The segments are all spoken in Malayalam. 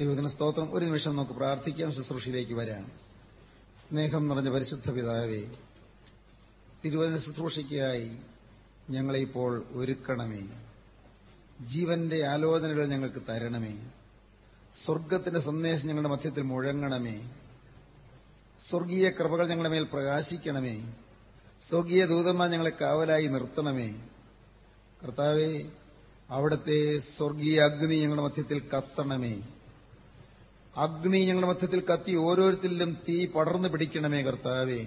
ദൈവത്തിന് സ്തോത്രം. ഒരു നിമിഷം നമുക്ക് പ്രാർത്ഥിക്കാം. ശുശ്രൂഷയിലേക്ക് വരാം. സ്നേഹം നിറഞ്ഞ പരിശുദ്ധ പിതാവേ തിരുവചന ശുശ്രൂഷയ്ക്കായി ഞങ്ങളെ ഇപ്പോൾ ഒരുക്കണമേ. ജീവന്റെ ആലോചനകൾ ഞങ്ങൾക്ക് തരണമേ. സ്വർഗത്തിന്റെ സന്ദേശം ഞങ്ങളുടെ മധ്യത്തിൽ മുഴങ്ങണമേ. സ്വർഗീയ കൃപകൾ ഞങ്ങളുടെ മേൽ പ്രകാശിക്കണമേ. സ്വർഗീയ ദൂതന്മാർ ഞങ്ങളെ കാവലായി നിർത്തണമേ. കർത്താവേ അവിടത്തെ സ്വർഗീയ അഗ്നി ഞങ്ങളുടെ മധ്യത്തിൽ കത്തണമേ. അഗ്നി ഞങ്ങളുടെ മധ്യത്തിൽ കത്തി ഓരോരുത്തരിലും തീ പടർന്നു പിടിക്കണമേ കർത്താവേ.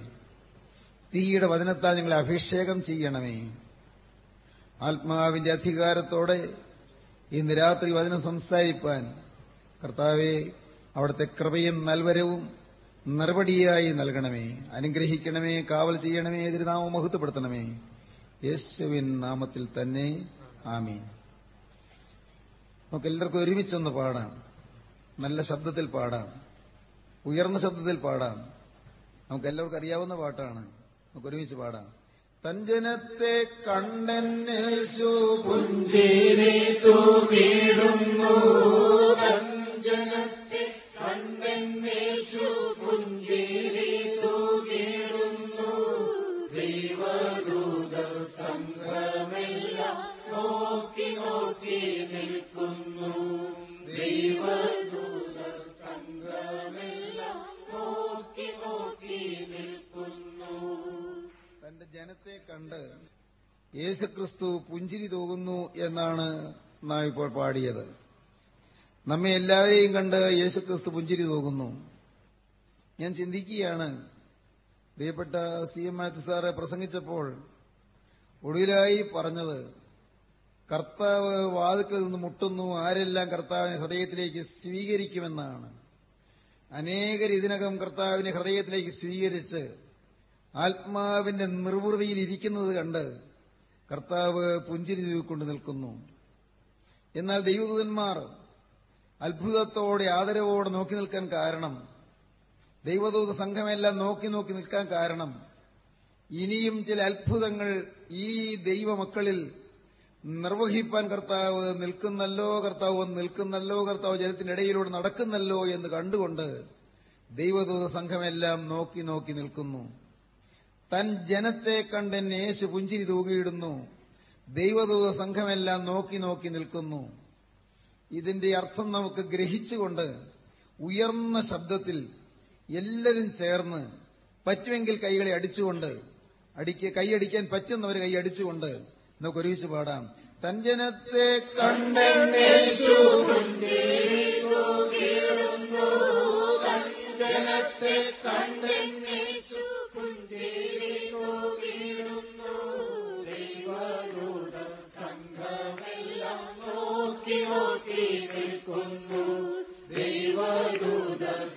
തീയുടെ വചനത്താൽ ഞങ്ങളെ അഭിഷേകം ചെയ്യണമേ. ആത്മാവിന്റെ അധികാരത്തോടെ ഇന്ന് രാത്രി വചനം സംസാരിപ്പാൻ കർത്താവെ അവിടുത്തെ കൃപയും നൽവരവും നിർവടിയായി നൽകണമേ. അനുഗ്രഹിക്കണമേ കാവൽ ചെയ്യണമേ എതിർനാമം മഹത്വപ്പെടുത്തണമേ. യേശുവിൻ നാമത്തിൽ തന്നെ ആമീൻ. നമുക്ക് എല്ലാവർക്കും ഒരുമിച്ചൊന്ന് പാടാം. നല്ല ശബ്ദത്തിൽ പാടാം. ഉയർന്ന ശബ്ദത്തിൽ പാടാം. നമുക്ക് എല്ലാവർക്കും അറിയാവുന്ന പാട്ടാണ്. നമുക്ക് ഒരുമിച്ച് പാടാം. തഞ്ജനത്തെ കണ്ടന്നേശു പുഞ്ചേരി തൂവിടുന്നു തഞ്ജനത്തെ ജനത്തെ കണ്ട് യേശുക്രിസ്തു പുഞ്ചിരി തൂകുന്നു എന്നാണ് നാം ഇപ്പോൾ പാടിയത്. നമ്മെ എല്ലാവരെയും കണ്ട് യേശുക്രിസ്തു പുഞ്ചിരി തൂകുന്നു. ഞാൻ ചിന്തിക്കുകയാണ്. പ്രിയപ്പെട്ട സി എം മാത്യു സാറ് പ്രസംഗിച്ചപ്പോൾ ഒടുവിലായി പറഞ്ഞത് കർത്താവ് വാതുക്കൽ നിന്ന് മുട്ടുന്നു. ആരെല്ലാം കർത്താവിനെ ഹൃദയത്തിലേക്ക് സ്വീകരിക്കുമെന്നാണ്. അനേകർ ഇതിനകം കർത്താവിനെ ഹൃദയത്തിലേക്ക് സ്വീകരിച്ച് ആത്മാവിന്റെ നിർവൃതിയിൽ ഇരിക്കുന്നത് കണ്ട് കർത്താവ് പുഞ്ചിരി ചൂക്കൊണ്ട് നിൽക്കുന്നു. എന്നാൽ ദൈവദൂതന്മാർ അത്ഭുതത്തോടെ ആദരവോടെ നോക്കി നിൽക്കാൻ കാരണം ദൈവദൂത സംഘമെല്ലാം നോക്കി നോക്കി നിൽക്കാൻ കാരണം ഇനിയും ചില അത്ഭുതങ്ങൾ ഈ ദൈവമക്കളിൽ നിർവഹിപ്പാൻ കർത്താവ് നിൽക്കുന്നല്ലോ കർത്താവ് നിൽക്കുന്നല്ലോ കർത്താവ് ജനത്തിനിടയിലൂടെ നടക്കുന്നല്ലോ എന്ന് കണ്ടുകൊണ്ട് ദൈവദൂത സംഘമെല്ലാം നോക്കി നോക്കി നിൽക്കുന്നു. തൻ ജനത്തെ കണ്ടെൻ യേശു പുഞ്ചിരി തൂകിയിടുന്നു. ദൈവദൂത സംഘമെല്ലാം നോക്കി നോക്കി നിൽക്കുന്നു. ഇതിന്റെ അർത്ഥം നമുക്ക് ഗ്രഹിച്ചുകൊണ്ട് ഉയർന്ന ശബ്ദത്തിൽ എല്ലാവരും ചേർന്ന് പറ്റുമെങ്കിൽ കൈകളെ അടിച്ചുകൊണ്ട് അടിക്ക കൈയടിക്കാൻ പറ്റുന്നവർ കൈ അടിച്ചുകൊണ്ട് നമുക്ക് ഒരുമിച്ച് പാടാം. തഞ്ജനത്തെ കണ്ടേശു ജനത്തെ കണ്ടേശു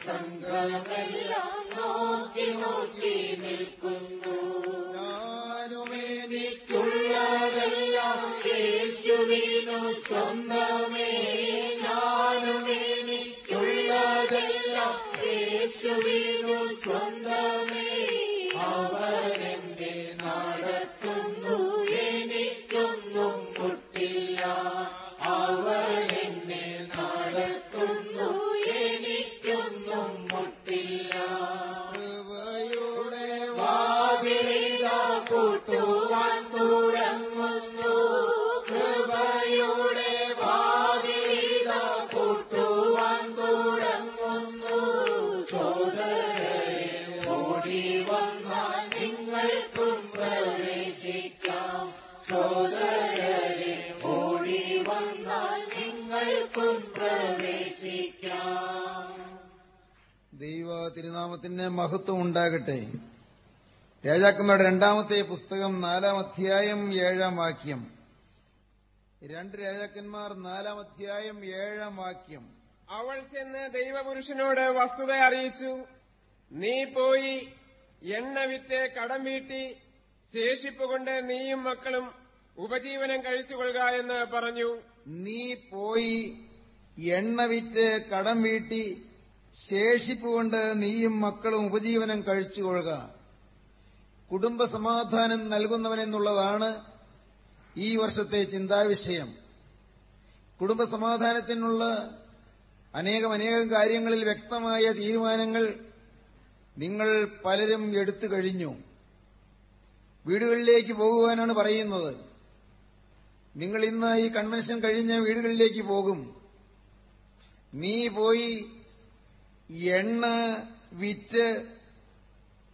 സംഘമെല്ലാം നോക്കി നോക്കി നിൽക്കുന്നു. ഞാനുമേനിക്കുള്ളതെല്ലാം യേശുവിനു സ്വന്തമേ. ഞാനുമേനിക്കുള്ളതെല്ലാം യേശുവിനു സ്വന്തമേ. മഹത്വം ഉണ്ടാകട്ടെ. രാജാക്കന്മാരുടെ രണ്ടാമത്തെ പുസ്തകം നാലാം അധ്യായം ഏഴാം വാക്യം. രണ്ട് രാജാക്കന്മാർ നാലാം അധ്യായം ഏഴാം വാക്യം. അവൾ ചെന്ന് ദൈവപുരുഷനോട് വസ്തുത അറിയിച്ചു. നീ പോയി എണ്ണ വിറ്റ് കടം വീട്ടി ശേഷിപ്പ് കൊണ്ട് നീയും മക്കളും ഉപജീവനം കഴിച്ചുകൊള്ളുക എന്ന് പറഞ്ഞു. നീ പോയി എണ്ണ വിറ്റ് കടം വീട്ടി ശേഷിപ്പ് കൊണ്ട് നീയും മക്കളും ഉപജീവനം കഴിച്ചുകൊള്ളുക. കുടുംബ സമാധാനം നൽകുന്നവനെന്നുള്ളതാണ് ഈ വർഷത്തെ ചിന്താവിഷയം. കുടുംബസമാധാനത്തിനുള്ള അനേകം അനേകം കാര്യങ്ങളിൽ വ്യക്തമായ തീരുമാനങ്ങൾ നിങ്ങൾ പലരും എടുത്തു കഴിഞ്ഞു. വീടുകളിലേക്ക് പോകുവാനാണ് പറയുന്നത്. നിങ്ങൾ ഇന്ന് ഈ കൺവെൻഷൻ കഴിഞ്ഞ വീടുകളിലേക്ക് പോകും. നീ പോയി എണ്ണ വിറ്റ്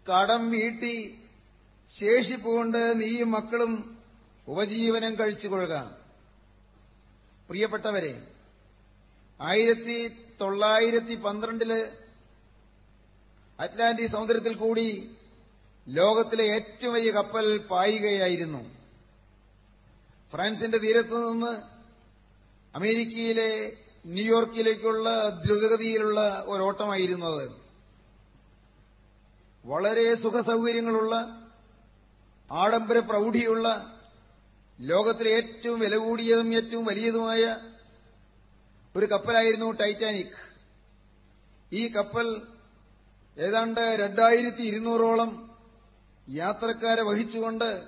കടം വീട്ടി ശേഷിപ്പുകൊണ്ട് നീയും മക്കളും ഉപജീവനം കഴിച്ചുകൊള്ളുക. പ്രിയപ്പെട്ടവരെ ആയിരത്തി തൊള്ളായിരത്തി പന്ത്രണ്ടിൽ അറ്റ്ലാന്റിക് സമുദ്രത്തിൽ കൂടി ലോകത്തിലെ ഏറ്റവും വലിയ കപ്പൽ പായുകയായിരുന്നു. ഫ്രാൻസിന്റെ തീരത്ത് നിന്ന് അമേരിക്കയിലെ ന്യൂയോർക്കിലേക്കുള്ള ദ്രുതഗതിയിലുള്ള ഒരോട്ടമായിരുന്നു അത് വളരെ സുഖസൗകര്യങ്ങളുള്ള ആഡംബര പ്രൗഢിയുള്ള ലോകത്തിലെ ഏറ്റവും വില കൂടിയതും ഏറ്റവും വലിയതുമായ ഒരു കപ്പലായിരുന്നു ടൈറ്റാനിക്. ഈ കപ്പൽ ഏതാണ്ട് രണ്ടായിരത്തി ഇരുന്നൂറോളം യാത്രക്കാരെ വഹിച്ചുകൊണ്ട്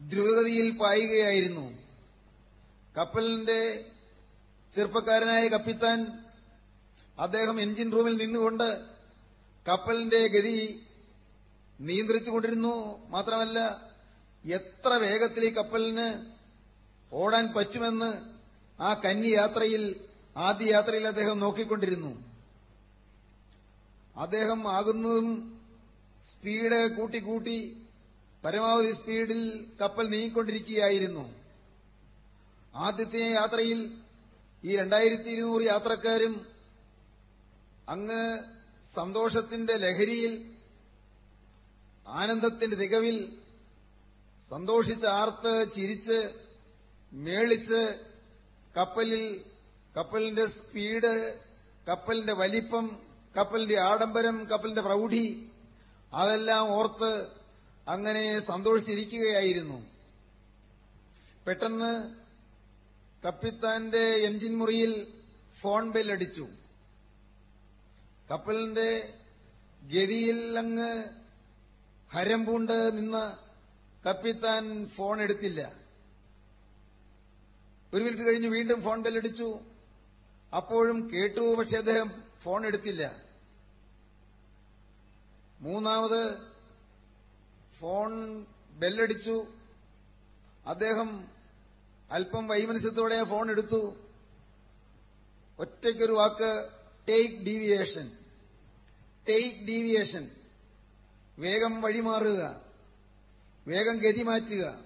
ദ്രുതഗതിയിൽ പായുകയായിരുന്നു. കപ്പലിന്റെ ചെറുപ്പക്കാരനായ കപ്പിത്താൻ അദ്ദേഹം എഞ്ചിൻ റൂമിൽ നിന്നുകൊണ്ട് കപ്പലിന്റെ ഗതി നിയന്ത്രിച്ചുകൊണ്ടിരുന്നു. മാത്രമല്ല എത്ര വേഗത്തിൽ ഈ കപ്പലിന് ഓടാൻ പറ്റുമെന്ന് ആ കന്നി യാത്രയിൽ ആദ്യ യാത്രയിൽ അദ്ദേഹം നോക്കിക്കൊണ്ടിരുന്നു. അദ്ദേഹം ആകുന്നതും സ്പീഡ് കൂട്ടിക്കൂട്ടി പരമാവധി സ്പീഡിൽ കപ്പൽ നീങ്ങിക്കൊണ്ടിരിക്കുകയായിരുന്നു. ആദ്യത്തെ യാത്രയിൽ ഈ രണ്ടായിരത്തി ഇരുന്നൂറ് യാത്രക്കാരും അങ്ങ് സന്തോഷത്തിന്റെ ലഹരിയിൽ ആനന്ദത്തിന്റെ തികവിൽ സന്തോഷിച്ച് ആർത്ത് ചിരിച്ച് മേളിച്ച് കപ്പലിൽ കപ്പലിന്റെ സ്പീഡ് കപ്പലിന്റെ വലിപ്പം കപ്പലിന്റെ ആഡംബരം കപ്പലിന്റെ പ്രൗഢി അതെല്ലാം ഓർത്ത് അങ്ങനെ സന്തോഷിച്ചിരിക്കുകയായിരുന്നു. പെട്ടെന്ന് കപ്പിത്താന്റെ എഞ്ചിൻ മുറിയിൽ ഫോൺ ബെല്ലടിച്ചു. കപ്പലിന്റെ ഗതിയിൽ അങ്ങ് ഹരം പൂണ്ട് നിന്ന് കപ്പിത്താൻ ഫോൺ എടുത്തില്ല. ഒരു മിനിറ്റ് കഴിഞ്ഞ് വീണ്ടും ഫോൺ ബെല്ലടിച്ചു. അപ്പോഴും കേട്ടു പക്ഷെ അദ്ദേഹം ഫോൺ എടുത്തില്ല. മൂന്നാമത് ഫോൺ ബെല്ലടിച്ചു. അദ്ദേഹം അല്പം വൈമനസ്യത്തോടെ ഫോൺ എടുത്തു. ഒറ്റയ്ക്കൊരു വാക്ക് ടേക്ക് ഡീവിയേഷൻ ടേക്ക് ഡീവിയേഷൻ വേഗം വഴിമാറുക. വേഗം ഗതി മാറ്റുക.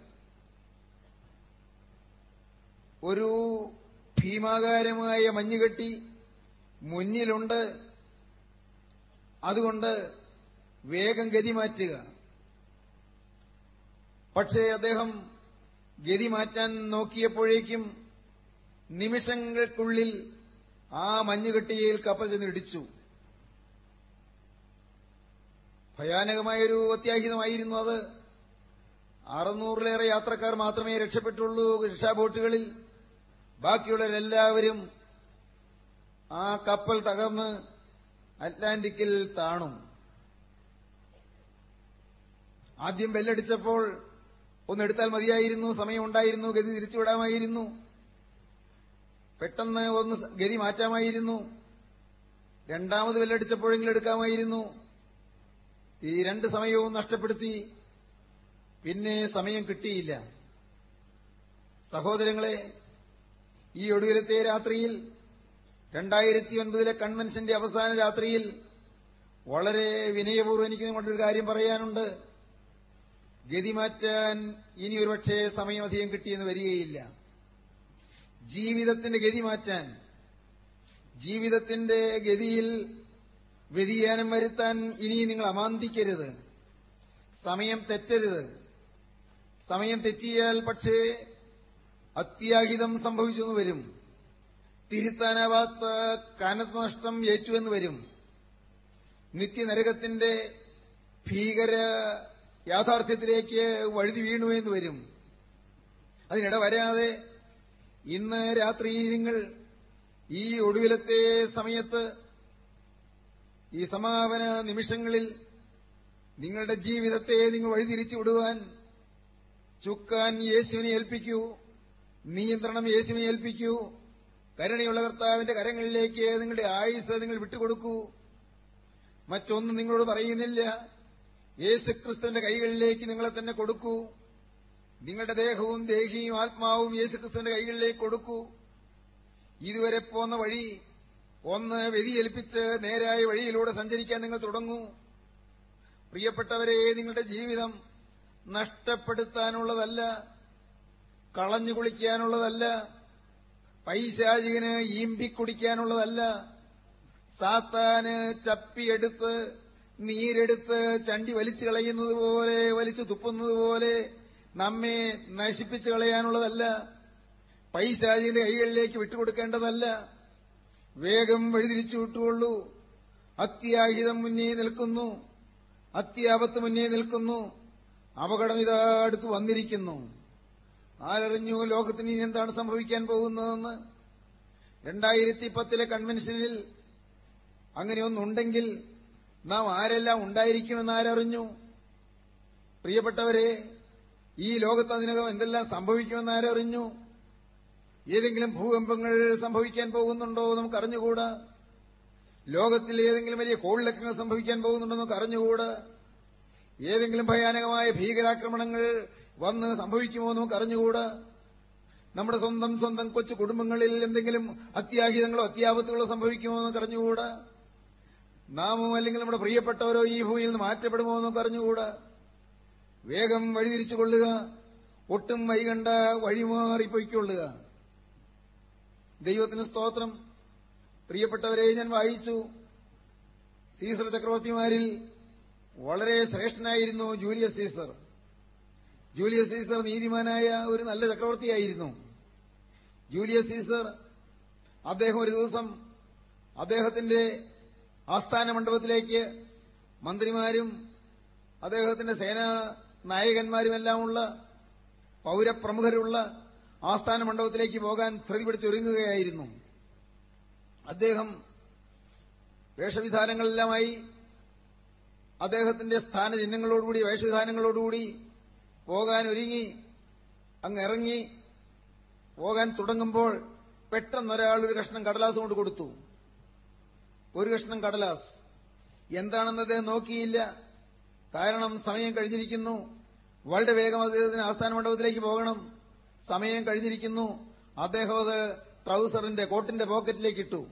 ഒരു ഭീമാകാരമായ മഞ്ഞുകെട്ടി മുന്നിലുണ്ട്. അതുകൊണ്ട് വേഗം ഗതി മാറ്റുക. പക്ഷേ അദ്ദേഹം ഗതി മാറ്റാൻ നോക്കിയപ്പോഴേക്കും നിമിഷങ്ങൾക്കുള്ളിൽ ആ മഞ്ഞുകെട്ടിയയിൽ കപ്പൽ ചെന്ന് ഇടിച്ചു ഭയാനകമായൊരു അത്യാഹിതമായിരുന്നു അത്. അറുന്നൂറിലേറെ യാത്രക്കാർ മാത്രമേ രക്ഷപ്പെട്ടുള്ളൂ രക്ഷാബോട്ടുകളിൽ ബാക്കിയുള്ളവരെല്ലാവരും ആ കപ്പൽ തകർന്ന് അറ്റ്ലാന്റിക്കിൽ താണു. ആദ്യം ബെല്ലടിച്ചപ്പോൾ ഒന്ന് എടുത്താൽ മതിയായിരുന്നു സമയമുണ്ടായിരുന്നു ഗതി തിരിച്ചുവിടാമായിരുന്നു. പെട്ടെന്ന് ഒന്ന് ഗതി മാറ്റാമായിരുന്നു. രണ്ടാമത് വെല്ലടിച്ചപ്പോഴെങ്കിലും എടുക്കാമായിരുന്നു. ഈ രണ്ട് സമയവും നഷ്ടപ്പെടുത്തി. പിന്നെ സമയം കിട്ടിയില്ല. സഹോദരങ്ങളെ ഈ ഒടുവിലത്തെ രാത്രിയിൽ രണ്ടായിരത്തി ഒൻപതിലെ കൺവെൻഷന്റെ അവസാന രാത്രിയിൽ വളരെ വിനയപൂർവം എനിക്ക് നിങ്ങളുടെ ഒരു കാര്യം പറയാനുണ്ട്. ഗതി മാറ്റാൻ ഇനി ഒരുപക്ഷെ സമയമധികം കിട്ടിയെന്ന് വരികയില്ല. ജീവിതത്തിന്റെ ഗതി മാറ്റാൻ ജീവിതത്തിന്റെ ഗതിയിൽ വ്യതിയാനം വരുത്താൻ ഇനി നിങ്ങൾ അമാന്തിക്കരുത്. സമയം തെറ്റരുത്. സമയം തെറ്റിയാൽ പക്ഷേ അത്യാഹിതം സംഭവിച്ചെന്ന് വരും. തിരുത്താനാവാത്ത കനത്ത നഷ്ടം ഏറ്റുവെന്ന് വരും. നിത്യനരകത്തിന്റെ ഭീകര യാഥാർത്ഥ്യത്തിലേക്ക് വഴുതി എന്ന് വരും. അതിനിട വരാതെ ഇന്ന് രാത്രി നിങ്ങൾ ഈ ഒടുവിലത്തെ സമയത്ത് ഈ സമാപന നിമിഷങ്ങളിൽ നിങ്ങളുടെ ജീവിതത്തെ നിങ്ങൾ വഴിതിരിച്ചു വിടുവാൻ ചുക്കാൻ യേശുവിനെ ഏൽപ്പിക്കൂ നിയന്ത്രണം യേശുവിനെ ഏൽപ്പിക്കൂ കരുണയുള്ള കർത്താവിന്റെ കരങ്ങളിലേക്ക് നിങ്ങളുടെ ആയുസ് നിങ്ങൾ വിട്ടുകൊടുക്കൂ. മറ്റൊന്നും നിങ്ങളോട് പറയുന്നില്ല. യേശുക്രിസ്തുവിന്റെ കൈകളിലേക്ക് നിങ്ങളെ തന്നെ കൊടുക്കൂ. നിങ്ങളുടെ ദേഹവും ദേഹിയും ആത്മാവും യേശുക്രിസ്തുവിന്റെ കൈകളിലേക്ക് കൊടുക്കൂ. ഇതുവരെ പോന്ന വഴി ഒന്ന് വ്യതിയേൽപ്പിച്ച് നേരായ വഴിയിലൂടെ സഞ്ചരിക്കാൻ നിങ്ങൾ തുടങ്ങൂ. പ്രിയപ്പെട്ടവരെ നിങ്ങളുടെ ജീവിതം നഷ്ടപ്പെടുത്താനുള്ളതല്ല കളഞ്ഞു കുളിക്കാനുള്ളതല്ല പൈശാചികന് ഈമ്പിക്കുടിക്കാനുള്ളതല്ല സാത്താന് ചപ്പിയെടുത്ത് നീരെടുത്ത് ചണ്ടി വലിച്ചു കളയുന്നത് പോലെ വലിച്ചു തുപ്പുന്നത് പോലെ നമ്മെ നശിപ്പിച്ചു കളയാനുള്ളതല്ല. പൈശാചിന്റെ കൈകളിലേക്ക് വിട്ടുകൊടുക്കേണ്ടതല്ല. വേഗം വഴിതിരിച്ചു വിട്ടുകൊള്ളൂ. അത്യാഹിതം മുന്നേ നിൽക്കുന്നു. അത്യാപത്ത് മുന്നേ നിൽക്കുന്നു. അപകടം ഇതാ അടുത്ത് വന്നിരിക്കുന്നു. ആരറിഞ്ഞു ലോകത്തിന് ഇനി എന്താണ് സംഭവിക്കാൻ പോകുന്നതെന്ന്? രണ്ടായിരത്തി പത്തിലെ കൺവെൻഷനിൽ അങ്ങനെയൊന്നുണ്ടെങ്കിൽ നാം ആരെല്ലാം ഉണ്ടായിരിക്കുമെന്ന് ആരറിഞ്ഞു? പ്രിയപ്പെട്ടവരെ ഈ ലോകത്ത് അതിനകം എന്തെല്ലാം സംഭവിക്കുമെന്ന് ആരറിഞ്ഞു? ഏതെങ്കിലും ഭൂകമ്പങ്ങൾ സംഭവിക്കാൻ പോകുന്നുണ്ടോ നമുക്ക് അറിഞ്ഞുകൂടാ? ലോകത്തിൽ ഏതെങ്കിലും വലിയ കോളിളക്കങ്ങൾ സംഭവിക്കാൻ പോകുന്നുണ്ടോ നമുക്ക് അറിഞ്ഞുകൂടാ? ഏതെങ്കിലും ഭയാനകമായ ഭീകരാക്രമണങ്ങൾ വന്ന് സംഭവിക്കുമോ നമുക്ക് അറിഞ്ഞുകൂടാ? നമ്മുടെ സ്വന്തം സ്വന്തം കൊച്ചു കുടുംബങ്ങളിൽ എന്തെങ്കിലും അത്യാഹിതങ്ങളോ അത്യാപത്തുകളോ സംഭവിക്കുമോ എന്ന് അറിഞ്ഞുകൂടാ? നാമോ അല്ലെങ്കിൽ നമ്മുടെ പ്രിയപ്പെട്ടവരോ ഈ ഭൂമിയിൽ നിന്ന് മാറ്റപ്പെടുമോ എന്നൊക്കെ അറിഞ്ഞുകൂടാ. വേഗം വഴിതിരിച്ചു കൊള്ളുക. ഒട്ടും വൈകണ്ട വഴിമാറിപ്പൊയ്ക്കൊള്ളുക. ദൈവത്തിന് സ്തോത്രം. പ്രിയപ്പെട്ടവരെ ഞാൻ വായിച്ചു. സീസർ ചക്രവർത്തിമാരിൽ വളരെ ശ്രേഷ്ഠനായിരുന്നു ജൂലിയസ് സീസർ. ജൂലിയസ് സീസർ നീതിമാനായ ഒരു നല്ല ചക്രവർത്തിയായിരുന്നു. ജൂലിയസ് സീസർ അദ്ദേഹം ഒരു ദിവസം അദ്ദേഹത്തിന്റെ ആസ്ഥാന മണ്ഡപത്തിലേക്ക് മന്ത്രിമാരും അദ്ദേഹത്തിന്റെ സേനാ നായകന്മാരുമെല്ലാമുള്ള പൌരപ്രമുഖരുള്ള ആസ്ഥാന മണ്ഡപത്തിലേക്ക് പോകാൻ ധൃതി പിടിച്ചൊരുങ്ങുകയായിരുന്നു. അദ്ദേഹം വേഷവിധാനങ്ങളെല്ലാമായി അദ്ദേഹത്തിന്റെ സ്ഥാനചിഹ്നങ്ങളോടുകൂടി വേഷവിധാനങ്ങളോടുകൂടി പോകാൻ ഒരുങ്ങി അങ്ങിറങ്ങി പോകാൻ തുടങ്ങുമ്പോൾ പെട്ടെന്നൊരാൾ ഒരു കഷ്ണം കടലാസ് കൊണ്ട് കൊടുത്തു. ഒരു കഷ്ണം കടലാസ്. എന്താണെന്ന് അദ്ദേഹം നോക്കിയില്ല. കാരണം സമയം കഴിഞ്ഞിരിക്കുന്നു. വളരെ വേഗം അദ്ദേഹത്തിന് ആസ്ഥാന മണ്ഡപത്തിലേക്ക് പോകണം. സമയം കഴിഞ്ഞിരിക്കുന്നു. അദ്ദേഹം അത് ട്രൗസറിന്റെ കോട്ടിന്റെ പോക്കറ്റിലേക്ക് ഇട്ടു.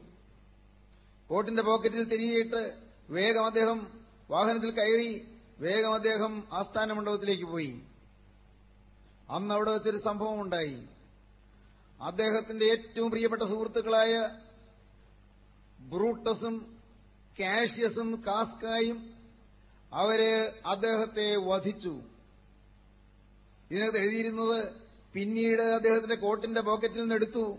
കോട്ടിന്റെ പോക്കറ്റിൽ തിരികെയിട്ട് വേഗം അദ്ദേഹം വാഹനത്തിൽ കയറി വേഗം അദ്ദേഹം ആസ്ഥാന മണ്ഡപത്തിലേക്ക് പോയി. അന്ന് അവിടെ വെച്ചൊരു സംഭവം ഉണ്ടായി അദ്ദേഹത്തിന്റെ ഏറ്റവും പ്രിയപ്പെട്ട സുഹൃത്തുക്കളായ ബ്രൂട്ടസും കാഷ്യസും കാസ്കായും അവർ അദ്ദേഹത്തെ വധിച്ചു. ഇതിനകത്ത് എഴുതിയിരുന്നത് പിന്നീട് അദ്ദേഹത്തിന്റെ കോട്ടിന്റെ പോക്കറ്റിൽ നിന്ന് എടുത്തു.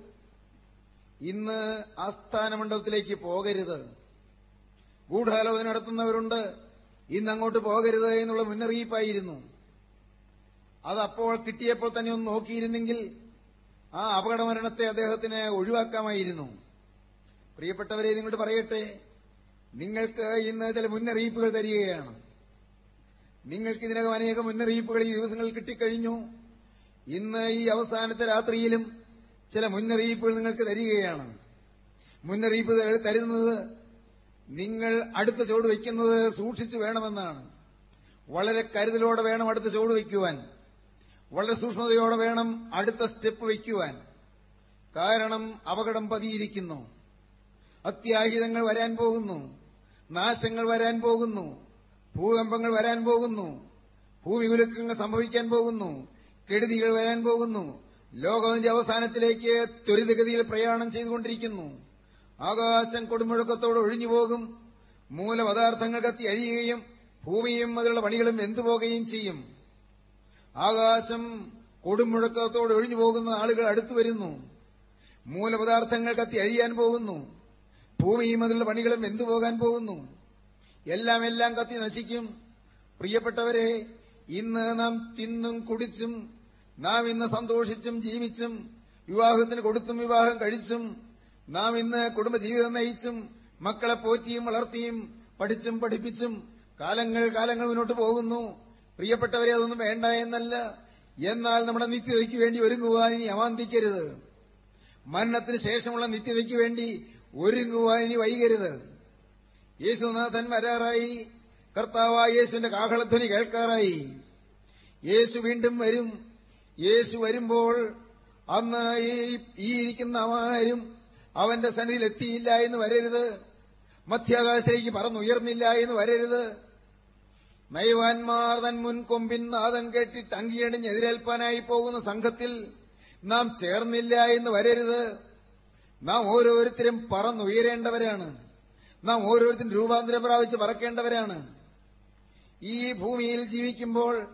ഇന്ന് ആസ്ഥാന മണ്ഡപത്തിലേക്ക് പോകരുത്. ഗൂഢാലോചന നടത്തുന്നവരുണ്ട്. ഇന്ന് അങ്ങോട്ട് പോകരുത് എന്നുള്ള മുന്നറിയിപ്പായിരുന്നു. അതപ്പോൾ കിട്ടിയപ്പോൾ തന്നെ ഒന്ന് നോക്കിയിരുന്നെങ്കിൽ ആ അപകടമരണത്തെ അദ്ദേഹത്തിന് ഒഴിവാക്കാമായിരുന്നു. പ്രിയപ്പെട്ടവരെ നിങ്ങളോട് പറയട്ടെ. നിങ്ങൾക്ക് ഇന്ന് ചില മുന്നറിയിപ്പുകൾ തരികയാണ്. നിങ്ങൾക്ക് ഇതിനകം അനേകം മുന്നറിയിപ്പുകൾ ഈ ദിവസങ്ങളിൽ കിട്ടിക്കഴിഞ്ഞു. ഇന്ന് ഈ അവസാനത്തെ രാത്രിയിലും ചില മുന്നറിയിപ്പുകൾ നിങ്ങൾക്ക് തരികയാണ്. മുന്നറിയിപ്പ് തരുന്നത് നിങ്ങൾ അടുത്ത ചുവട് വയ്ക്കുന്നത് സൂക്ഷിച്ചു വേണമെന്നാണ്. വളരെ കരുതലോടെ വേണം അടുത്ത ചുവട് വയ്ക്കുവാൻ. വളരെ സൂക്ഷ്മതയോടെ വേണം അടുത്ത സ്റ്റെപ്പ് വയ്ക്കുവാൻ. കാരണം അപകടം പതിയിരിക്കുന്നു. അത്യാഹിതങ്ങൾ വരാൻ പോകുന്നു. നാശങ്ങൾ വരാൻ പോകുന്നു. ഭൂകമ്പങ്ങൾ വരാൻ പോകുന്നു. ഭൂമികുലുക്കങ്ങൾ സംഭവിക്കാൻ പോകുന്നു. കെടുതികൾ വരാൻ പോകുന്നു. ലോകത്തിന്റെ അവസാനത്തിലേക്ക് ത്വരിതഗതിയിൽ പ്രയാണം ചെയ്തുകൊണ്ടിരിക്കുന്നു. ആകാശം കൊടുമുഴക്കത്തോടെ ഒഴിഞ്ഞുപോകും മൂലപദാർത്ഥങ്ങൾ കത്തി അഴിയുകയും ഭൂമിയും അതിലുള്ള പണികളും എന്തുപോകുകയും ചെയ്യും. ആകാശം കൊടുമുഴക്കത്തോടെ ഒഴിഞ്ഞു പോകുന്ന ആളുകൾ അടുത്തു വരുന്നു. മൂലപദാർത്ഥങ്ങൾ കത്തി അഴിയാൻ പോകുന്നു. ഭൂമിയും അതിലുള്ള പണികളും വെന്തുപോകാൻ പോകുന്നു? എല്ലാം എല്ലാം കത്തി നശിക്കും. പ്രിയപ്പെട്ടവരെ ഇന്ന് നാം തിന്നും കുടിച്ചും നാം ഇന്ന് സന്തോഷിച്ചും ജീവിച്ചും വിവാഹത്തിന് കൊടുത്തും വിവാഹം കഴിച്ചും നാം ഇന്ന് കുടുംബജീവിതം നയിച്ചും മക്കളെ പോറ്റിയും വളർത്തിയും പഠിച്ചും പഠിപ്പിച്ചും കാലങ്ങൾ കാലങ്ങൾ മുന്നോട്ട് പോകുന്നു. പ്രിയപ്പെട്ടവരെ അതൊന്നും വേണ്ട എന്നല്ല. എന്നാൽ നമ്മുടെ നിത്യതയ്ക്ക് വേണ്ടി ഒരുങ്ങുവാൻ ഇനി അമാന്തിക്കരുത്. മരണത്തിന് ശേഷമുള്ള നിത്യതയ്ക്ക് വേണ്ടി ഒരുങ്ങുവാൻ ഇനി വൈകരുത്. യേശുനാഥൻ വരാറായി. കർത്താവായ യേശുവിന്റെ കാഹളധ്വനി കേൾക്കാറായി. യേശു വീണ്ടും വരും. യേശു വരുമ്പോൾ അന്ന് ഈ ഇരിക്കുന്ന ആരും അവന്റെ സന്നിധിയിൽ എത്തിയില്ല എന്ന് വരരുത്. മധ്യാകാശത്തേക്ക് പറന്നുയർന്നില്ല എന്ന് വരരുത്. നൈവാൻമാർ തൻ മുൻകൊമ്പിൻ നാദം കേട്ടിട്ട് അങ്കിയണിഞ്ഞ് എതിരേൽപ്പാനായി പോകുന്ന സംഘത്തിൽ നാം ചേർന്നില്ല എന്ന് വരരുത്. നാം ഓരോരുത്തരും പറന്നുയരേണ്ടവരാണ് നാം ഓരോരുത്തരും രൂപാന്തരം പ്രാപിച്ച് പറക്കേണ്ടവരാണ്. ഈ ഭൂമിയിൽ ജീവിക്കുമ്പോൾ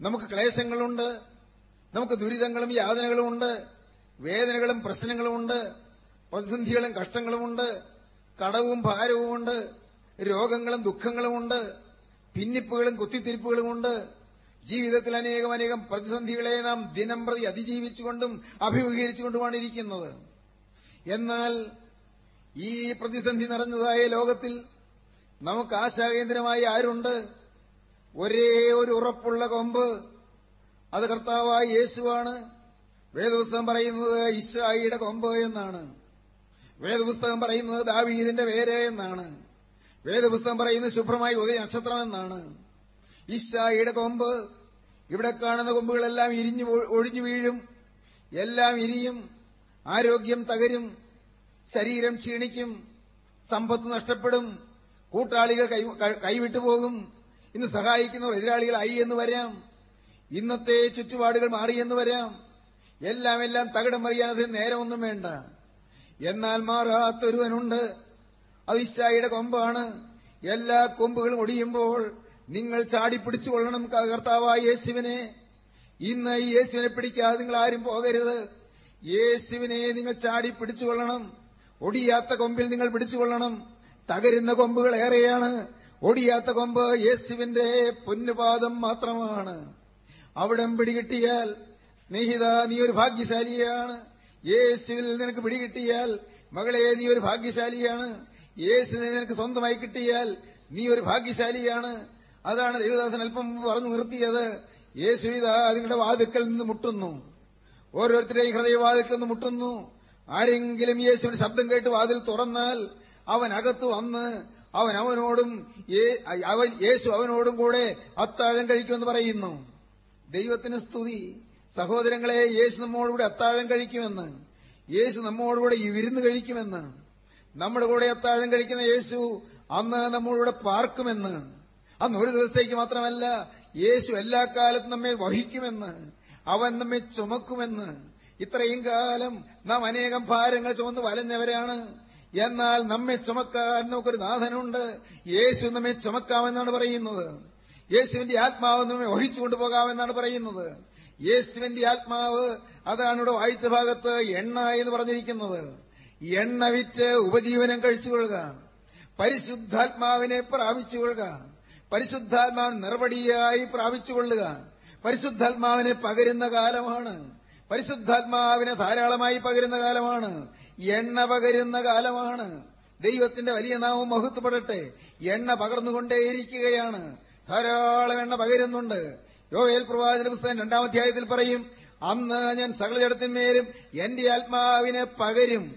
നമുക്ക് ക്ലേശങ്ങളുണ്ട് നമുക്ക് ദുരിതങ്ങളും യാതനകളുമുണ്ട് വേദനകളും പ്രശ്നങ്ങളുമുണ്ട് പ്രതിസന്ധികളും കഷ്ടങ്ങളുമുണ്ട് കടവും ഭാരവുമുണ്ട് രോഗങ്ങളും ദുഃഖങ്ങളുമുണ്ട് ഭിന്നിപ്പുകളും കുത്തിത്തിരിപ്പുകളുമുണ്ട് ജീവിതത്തിൽ അനേകം അനേകം പ്രതിസന്ധികളെ നാം ദിനം പ്രതി അതിജീവിച്ചുകൊണ്ടും അഭിമുഖീകരിച്ചുകൊണ്ടുമാണ് ഇരിക്കുന്നത്. എന്നാൽ ഈ പ്രതിസന്ധി നിറഞ്ഞതായ ലോകത്തിൽ നമുക്ക് ആശാകേന്ദ്രമായി ആരുണ്ട്? ഒരേ ഒരു ഉറപ്പുള്ള കൊമ്പ്. അത് കർത്താവായ യേശുവാണ്. വേദപുസ്തകം പറയുന്നത് ഇസ്രായിയുടെ കൊമ്പ് എന്നാണ്. വേദപുസ്തകം പറയുന്നത് ദാവീദിന്റെ വേര് എന്നാണ്. വേദപുസ്തകം പറയുന്നത് ശുഭ്രമായി ഉദയ നക്ഷത്രം എന്നാണ്. ഇസ്രായിയുടെ കൊമ്പ്. ഇവിടെ കാണുന്ന കൊമ്പുകളെല്ലാം ഇരിഞ്ഞു ഒഴിഞ്ഞു വീഴും. എല്ലാം ഇരിയും. ആരോഗ്യം തകരും ശരീരം ക്ഷീണിക്കും സമ്പത്ത് നഷ്ടപ്പെടും കൂട്ടാളികൾ കൈവിട്ടു പോകും ഇന്ന് സഹായിക്കുന്നവർ എതിരാളികളായി എന്ന് വരാം ഇന്നത്തെ ചുറ്റുപാടുകൾ മാറിയെന്ന് വരാം എല്ലാം എല്ലാം തകിടം അറിയാതെ നേരമൊന്നും വേണ്ട. എന്നാൽ മാറാത്തൊരുവനുണ്ട്. അത് ഇശായിയുടെ കൊമ്പാണ്. എല്ലാ കൊമ്പുകളും ഒടിയുമ്പോൾ നിങ്ങൾ ചാടിപ്പിടിച്ചു കൊള്ളണം കർത്താവായ യേശുവിനെ. ഇന്ന് ഈ യേശുവിനെ പിടിക്കാതെ നിങ്ങൾ ആരും പോകരുത്. യേശുവിനെ നിങ്ങൾ ചാടി പിടിച്ചുകൊള്ളണം. ഒടിയാത്ത കൊമ്പിൽ നിങ്ങൾ പിടിച്ചുകൊള്ളണം. തകരുന്ന കൊമ്പുകൾ ഏറെയാണ്. ഒടിയാത്ത കൊമ്പ് യേശുവിന്റെ പൊന്നുപാദം മാത്രമാണ്. അവിടം പിടികിട്ടിയാൽ സ്നേഹിത നീ ഒരു ഭാഗ്യശാലിയാണ്. യേശുവിൽ നിനക്ക് പിടികിട്ടിയാൽ മകളെ നീ ഒരു ഭാഗ്യശാലിയാണ്. യേശുവിനെ നിനക്ക് സ്വന്തമായി കിട്ടിയാൽ നീ ഒരു ഭാഗ്യശാലിയാണ്. അതാണ് ദേവദാസൻ അല്പം പറഞ്ഞു നിർത്തിയത്. യേശുവിത നിങ്ങളുടെ വാതുക്കൽ നിന്ന് മുട്ടുന്നു. ഓരോരുത്തരുടെയും ഹൃദയവാതിൽക്ക് നിന്ന് മുട്ടുന്നു. ആരെങ്കിലും യേശുവിന്റെ ശബ്ദം കേട്ട് വാതിൽ തുറന്നാൽ അവൻ അകത്ത് വന്ന് അവൻ അവനോടും അവൻ യേശു അവനോടും കൂടെ അത്താഴം കഴിക്കുമെന്ന് പറയുന്നു. ദൈവത്തിന് സ്തുതി. സഹോദരങ്ങളെ യേശു നമ്മോടുകൂടെ അത്താഴം കഴിക്കുമെന്ന്. യേശു നമ്മോടുകൂടെ ഈ വിരുന്ന് കഴിക്കുമെന്ന്. നമ്മുടെ കൂടെ അത്താഴം കഴിക്കുന്ന യേശു അന്ന് നമ്മോടുകൂടെ പാർക്കുമെന്ന്. അന്ന് ഒരു ദിവസത്തേക്ക് മാത്രമല്ല യേശു എല്ലാ കാലത്തും നമ്മെ വഹിക്കുമെന്ന്. അവൻ നമ്മെ ചുമക്കുമെന്ന്. ഇത്രയും കാലം നാം അനേകം ഭാരങ്ങൾ ചുമന്ന് വലഞ്ഞവരാണ്. എന്നാൽ നമ്മെ ചുമക്കാൻ നമുക്കൊരു നാഥനുണ്ട്. യേശു നമ്മെ ചുമക്കാമെന്നാണ് പറയുന്നത്. യേശുവിന്റെ ആത്മാവ് നമ്മെ വഹിച്ചുകൊണ്ട് പോകാമെന്നാണ് പറയുന്നത്. യേശുവിന്റെ ആത്മാവ് അതാണ് ഇവിടെ വായിച്ച ഭാഗത്ത് എണ്ണ എന്ന് പറഞ്ഞിരിക്കുന്നത്. എണ്ണ വിറ്റ് ഉപജീവനം കഴിച്ചുകൊള്ളുക. പരിശുദ്ധാത്മാവിനെ പ്രാപിച്ചുകൊള്ളുക. പരിശുദ്ധാത്മാവ് നിറപടിയായി പ്രാപിച്ചുകൊള്ളുക. പരിശുദ്ധാത്മാവിനെ പകരുന്ന കാലമാണ്. പരിശുദ്ധാത്മാവിനെ ധാരാളമായി പകരുന്ന കാലമാണ്. എണ്ണ പകരുന്ന കാലമാണ്. ദൈവത്തിന്റെ വലിയ നാമം മഹത്വപ്പെടട്ടെ. എണ്ണ പകർന്നുകൊണ്ടേയിരിക്കുകയാണ്. ധാരാളം എണ്ണ പകരുന്നുണ്ട്. യോവേൽ പ്രവാചന പുസ്തകം രണ്ടാം അധ്യായത്തിൽ പറയും അന്ന് ഞാൻ സകല ജഡത്തിന്മേലും എന്റെ ആത്മാവിനെ പകരും.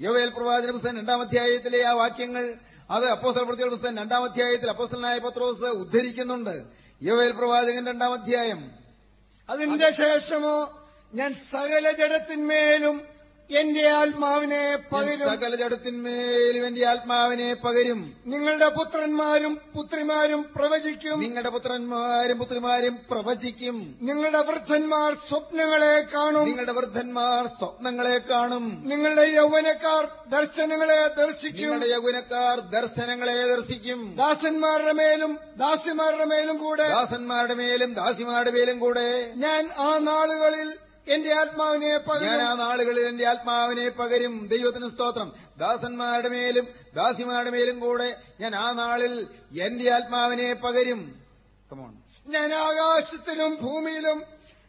യോവേൽ പ്രവാചന പുസ്തകം രണ്ടാം അധ്യായത്തിലെ ആ വാക്യങ്ങൾ അത് അപ്പോസ്റ്റൽ പ്രതികൾ പുസ്തകം രണ്ടാം അധ്യായത്തിൽ അപ്പോസ്തലനായ പത്രോസ് ഉദ്ധരിക്കുന്നുണ്ട്. യോവേൽ പ്രവാചകൻ രണ്ടാം അധ്യായം. അതിന്റെ ശേഷമോ ഞാൻ സകല ജഡത്തിന്മേലും എന്റെ ആത്മാവിനെ പകരും. സകല ജഡത്തിന്മേലും എന്റെ ആത്മാവിനെ പകരും. നിങ്ങളുടെ പുത്രന്മാരും പുത്രിമാരും പ്രവചിക്കും. നിങ്ങളുടെ പുത്രന്മാരും പുത്രിമാരും പ്രവചിക്കും. നിങ്ങളുടെ വൃദ്ധന്മാർ സ്വപ്നങ്ങളെ കാണും. നിങ്ങളുടെ വൃദ്ധന്മാർ സ്വപ്നങ്ങളെ കാണും. നിങ്ങളുടെ യൗവനക്കാർ ദർശനങ്ങളെ ദർശിക്കും. നിങ്ങളുടെ യൗവനക്കാർ ദർശനങ്ങളെ ദർശിക്കും. ദാസന്മാരുടെ മേലും ദാസിമാരുടെ മേലും കൂടെ. ദാസന്മാരുടെ മേലും ദാസിമാരുടെ മേലും കൂടെ. ഞാൻ ആ നാളുകളിൽ എന്റെ ആത്മാവിനെ ഞാൻ ആ നാളുകളിൽ എന്റെ ആത്മാവിനെ പകരും. ദൈവത്തിന് സ്തോത്രം. ദാസന്മാരുടെ മേലും ദാസിമാരുടെ മേലും കൂടെ ഞാൻ ആ നാളിൽ എന്റെ ആത്മാവിനെ പകരും. ഞാൻ ആകാശത്തിലും ഭൂമിയിലും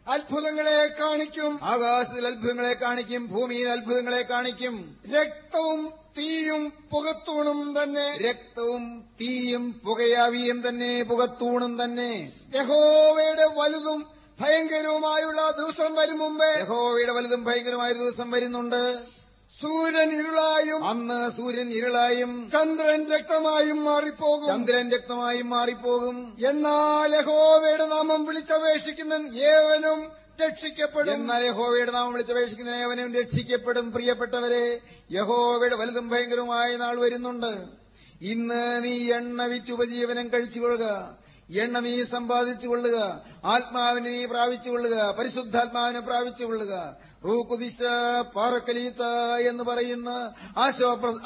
അത്ഭുതങ്ങളെ കാണിക്കും. ആകാശത്തിൽ അത്ഭുതങ്ങളെ കാണിക്കും ഭൂമിയിൽ അത്ഭുതങ്ങളെ കാണിക്കും. രക്തവും തീയും പുകത്തൂണും തന്നെ. രക്തവും തീയും പുകയാവിയും തന്നെ പുകത്തൂണും തന്നെ. യഹോവയുടെ വലുതും ഭയങ്കരവുമായുള്ള ദിവസം വരും മുമ്പേ യഹോവയുടെ വലുതും ഭയങ്കരമായ ദിവസം വരുന്നുണ്ട്. സൂര്യൻ ഇരുളായും അന്ന് സൂര്യൻ ഇരുളായും ചന്ദ്രൻ രക്തമായും മാറിപ്പോകും. ചന്ദ്രൻ രക്തമായും മാറിപ്പോകും. എന്നാൽ യഹോവയുടെ നാമം വിളിച്ചപേക്ഷിക്കുന്ന ഏവനും രക്ഷിക്കപ്പെടും. എന്നാൽ യഹോവയുടെ നാമം വിളിച്ചപേക്ഷിക്കുന്ന ഏവനും രക്ഷിക്കപ്പെടും. പ്രിയപ്പെട്ടവരെ യഹോവയുടെ വലുതും ഭയങ്കരവുമായ നാൾ വരുന്നുണ്ട്. ഇന്ന് നീ എണ്ണ വിറ്റ് ഉപജീവനം കഴിച്ചുകൊള്ളുക. എണ്ണ നീ സമ്പാദിച്ചു കൊള്ളുക. ആത്മാവിനെ നീ പ്രാപിച്ചു കൊള്ളുക. പരിശുദ്ധാത്മാവിനെ പ്രാപിച്ചുകൊള്ളുക റൂക്കുദിശ പാറക്കലീത്ത എന്ന് പറയുന്ന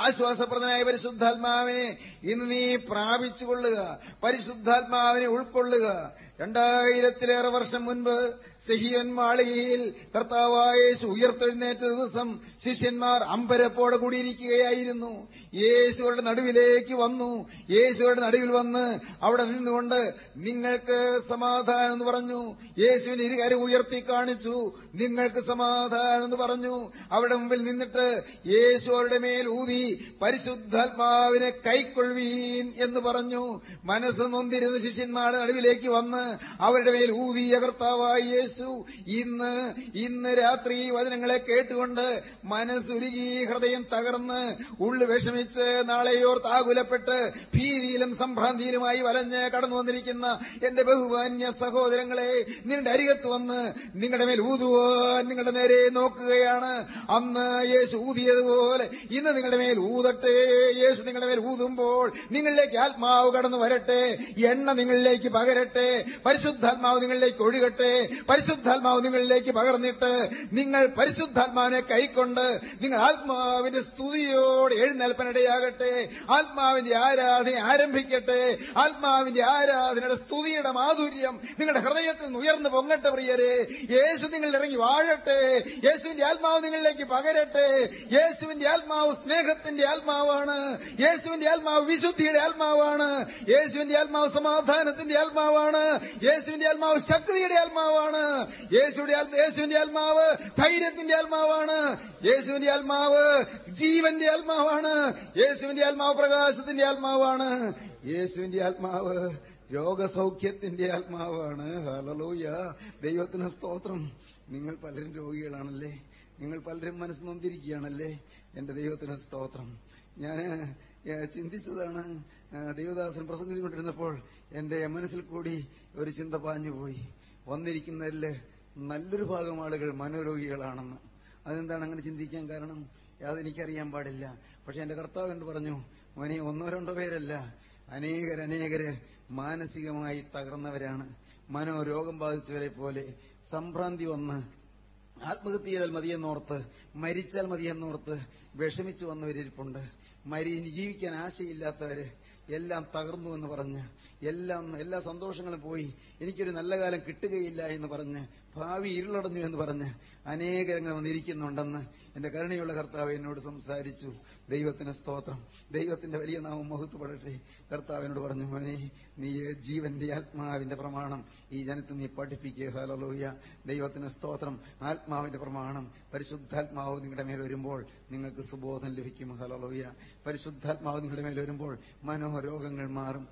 ആശ്വാസപ്രദനായ പരിശുദ്ധാത്മാവിനെ ഇന്ന് നീ പ്രാപിച്ചുകൊള്ളുക പരിശുദ്ധാത്മാവിനെ ഉൾക്കൊള്ളുക. രണ്ടായിരത്തിലേറെ വർഷം മുൻപ് സെഹിയൻ മാളികയിൽ കർത്താവായ ഉയർത്തെഴുന്നേറ്റ ദിവസം ശിഷ്യന്മാർ അമ്പരപ്പോടെ കൂടിയിരിക്കുകയായിരുന്നു. യേശുവരുടെ നടുവിലേക്ക് വന്നു. യേശുവരുടെ നടുവിൽ വന്ന് അവിടെ നിന്നുകൊണ്ട് നിങ്ങൾക്ക് സമാധാനം എന്ന് പറഞ്ഞു. യേശുവിന് ഇരുകാര്യം ഉയർത്തി കാണിച്ചു. നിങ്ങൾക്ക് സമാധാനം എന്ന് പറഞ്ഞു. അവിടെ മുമ്പിൽ നിന്നിട്ട് യേശു അവരുടെ മേൽ ഊതി പരിശുദ്ധാത്മാവിനെ കൈക്കൊള്ളുവീൻ എന്ന് പറഞ്ഞു. മനസ്സ് നൊന്തിരുന്ന ശിഷ്യന്മാരുടെ നടുവിലേക്ക് വന്ന് അവരുടെ മേൽ ഊതിയ അകർത്താവായി യേശു ഇന്ന് ഇന്ന് രാത്രി വചനങ്ങളെ കേട്ടുകൊണ്ട് മനസ്സുരുകി ഹൃദയം തകർന്ന് ഉള്ളു വിഷമിച്ച് നാളെയോർ താകുലപ്പെട്ട് ഭീതിയിലും സംഭ്രാന്തിയിലുമായി വലഞ്ഞ് കടന്നു വന്നിരിക്കുന്ന എന്റെ ബഹുമാന്യ സഹോദരങ്ങളെ നിങ്ങളുടെ അരികത്ത് വന്ന് നിങ്ങളുടെ മേൽ ഊതുവാൻ നിങ്ങളുടെ നേരെ നോക്കുകയാണ്. അന്ന് യേശു ഊതിയതുപോലെ ഇന്ന് നിങ്ങളുടെ മേൽ ഊതട്ടെ. യേശു നിങ്ങളുടെ മേൽ ഊതുമ്പോൾ നിങ്ങളിലേക്ക് ആത്മാവ് കടന്നു വരട്ടെ. എണ്ണ നിങ്ങളിലേക്ക് പകരട്ടെ. പരിശുദ്ധാത്മാവ് നിങ്ങളിലേക്ക് ഒഴുകട്ടെ. പരിശുദ്ധാത്മാവ് നിങ്ങളിലേക്ക് പകർന്നിട്ട് നിങ്ങൾ പരിശുദ്ധാത്മാവിനെ കൈക്കൊണ്ട് നിങ്ങൾ ആത്മാവിന്റെ സ്തുതിയോടെ എഴുന്നേൽപ്പനിടയാകട്ടെ. ആത്മാവിന്റെ ആരാധന ആരംഭിക്കട്ടെ. ആത്മാവിന്റെ ആരാധനയുടെ സ്തുതിയുടെ മാധുര്യം നിങ്ങളുടെ ഹൃദയത്തിൽ നിന്ന് ഉയർന്നു പൊങ്ങട്ടെ പ്രിയരെ. യേശു നിങ്ങൾ ഇറങ്ങി വാഴട്ടെ. യേശുവിന്റെ ആത്മാവ് നിങ്ങളിലേക്ക് പകരട്ടെ. യേശുവിന്റെ ആത്മാവ് സ്നേഹത്തിന്റെ ആത്മാവാണ്. യേശുവിന്റെ ആത്മാവ് വിശുദ്ധിയുടെ ആത്മാവാണ്. യേശുവിന്റെ ആത്മാവ് സമാധാനത്തിന്റെ ആത്മാവാണ്. യേശുവിന്റെ ആത്മാവ് ശക്തിയുടെ ആത്മാവാണ്. യേശുവിന്റെ യേശുവിന്റെ ആത്മാവ് ധൈര്യത്തിന്റെ ആത്മാവാണ്. യേശുവിന്റെ ആത്മാവ് ജീവന്റെ ആത്മാവാണ്. യേശുവിന്റെ ആത്മാവ് പ്രകാശത്തിന്റെ ആത്മാവാണ്. യേശുവിന്റെ ആത്മാവ് രോഗസൗഖ്യത്തിന്റെ ആത്മാവാണ്. ഹലലൂയ ദൈവത്തിന് സ്തോത്രം. നിങ്ങൾ പലരും രോഗികളാണല്ലേ? നിങ്ങൾ പലരും മനസ്സ് നൊന്തിരിക്കുകയാണല്ലേ? എന്റെ ദൈവത്തിന് സ്തോത്രം. ഞാൻ ചിന്തിച്ചതാണ് ദേവദാസൻ പ്രസംഗിച്ചുകൊണ്ടിരുന്നപ്പോൾ എന്റെ മനസ്സിൽ കൂടി ഒരു ചിന്ത പാഞ്ഞുപോയി വന്നിരിക്കുന്നതിൽ നല്ലൊരു ഭാഗം ആളുകൾ മനോരോഗികളാണെന്ന്. അതെന്താണ് അങ്ങനെ ചിന്തിക്കാൻ കാരണം? അതെനിക്കറിയാൻ പാടില്ല. പക്ഷെ എന്റെ കർത്താവ് എന്ന് പറഞ്ഞു? മോനെ ഒന്നോ രണ്ടോ പേരല്ല. അനേകരനേകര് മാനസികമായി തകർന്നവരാണ്. മനോരോഗം ബാധിച്ചവരെ പോലെ സംഭ്രാന്തി വന്ന് ആത്മഹത്യ ചെയ്താൽ മതിയെന്നോർത്ത് മരിച്ചാൽ മതിയെന്നോർത്ത് വിഷമിച്ചു വന്നവരിപ്പുണ്ട് മരി ജീവിക്കാൻ ആശയില്ലാത്തവര് എല്ലാം തകർന്നു എന്ന് പറഞ്ഞ് എല്ലാം എല്ലാ സന്തോഷങ്ങളും പോയി. എനിക്കൊരു നല്ല കാലം കിട്ടുകയില്ല എന്ന് പറഞ്ഞ് ഭാവി ഇരുളടഞ്ഞു എന്ന് പറഞ്ഞ് അനേകരങ്ങൾ വന്നിരിക്കുന്നുണ്ടെന്ന് എന്റെ കരുണയുള്ള കർത്താവ് എന്നോട് സംസാരിച്ചു. ദൈവത്തിന് സ്തോത്രം. ദൈവത്തിന്റെ വലിയ നാമം മഹത്വപ്പെടട്ടെ. കർത്താവിനോട് പറഞ്ഞു മോനെ നീ ജീവന്റെ ആത്മാവിന്റെ പ്രമാണം. ഈ ജനത്തെ നീ പഠിപ്പിക്കുക ഹലലോയ ദൈവത്തിന് സ്തോത്രം. ആത്മാവിന്റെ പ്രമാണം. പരിശുദ്ധാത്മാവ് നിങ്ങളുടെ മേൽ വരുമ്പോൾ നിങ്ങൾക്ക് സുബോധം ലഭിക്കും. ഹലലോയ പരിശുദ്ധാത്മാവ് നിങ്ങളുടെ മേൽ വരുമ്പോൾ മനോരോഗങ്ങൾ മാറും.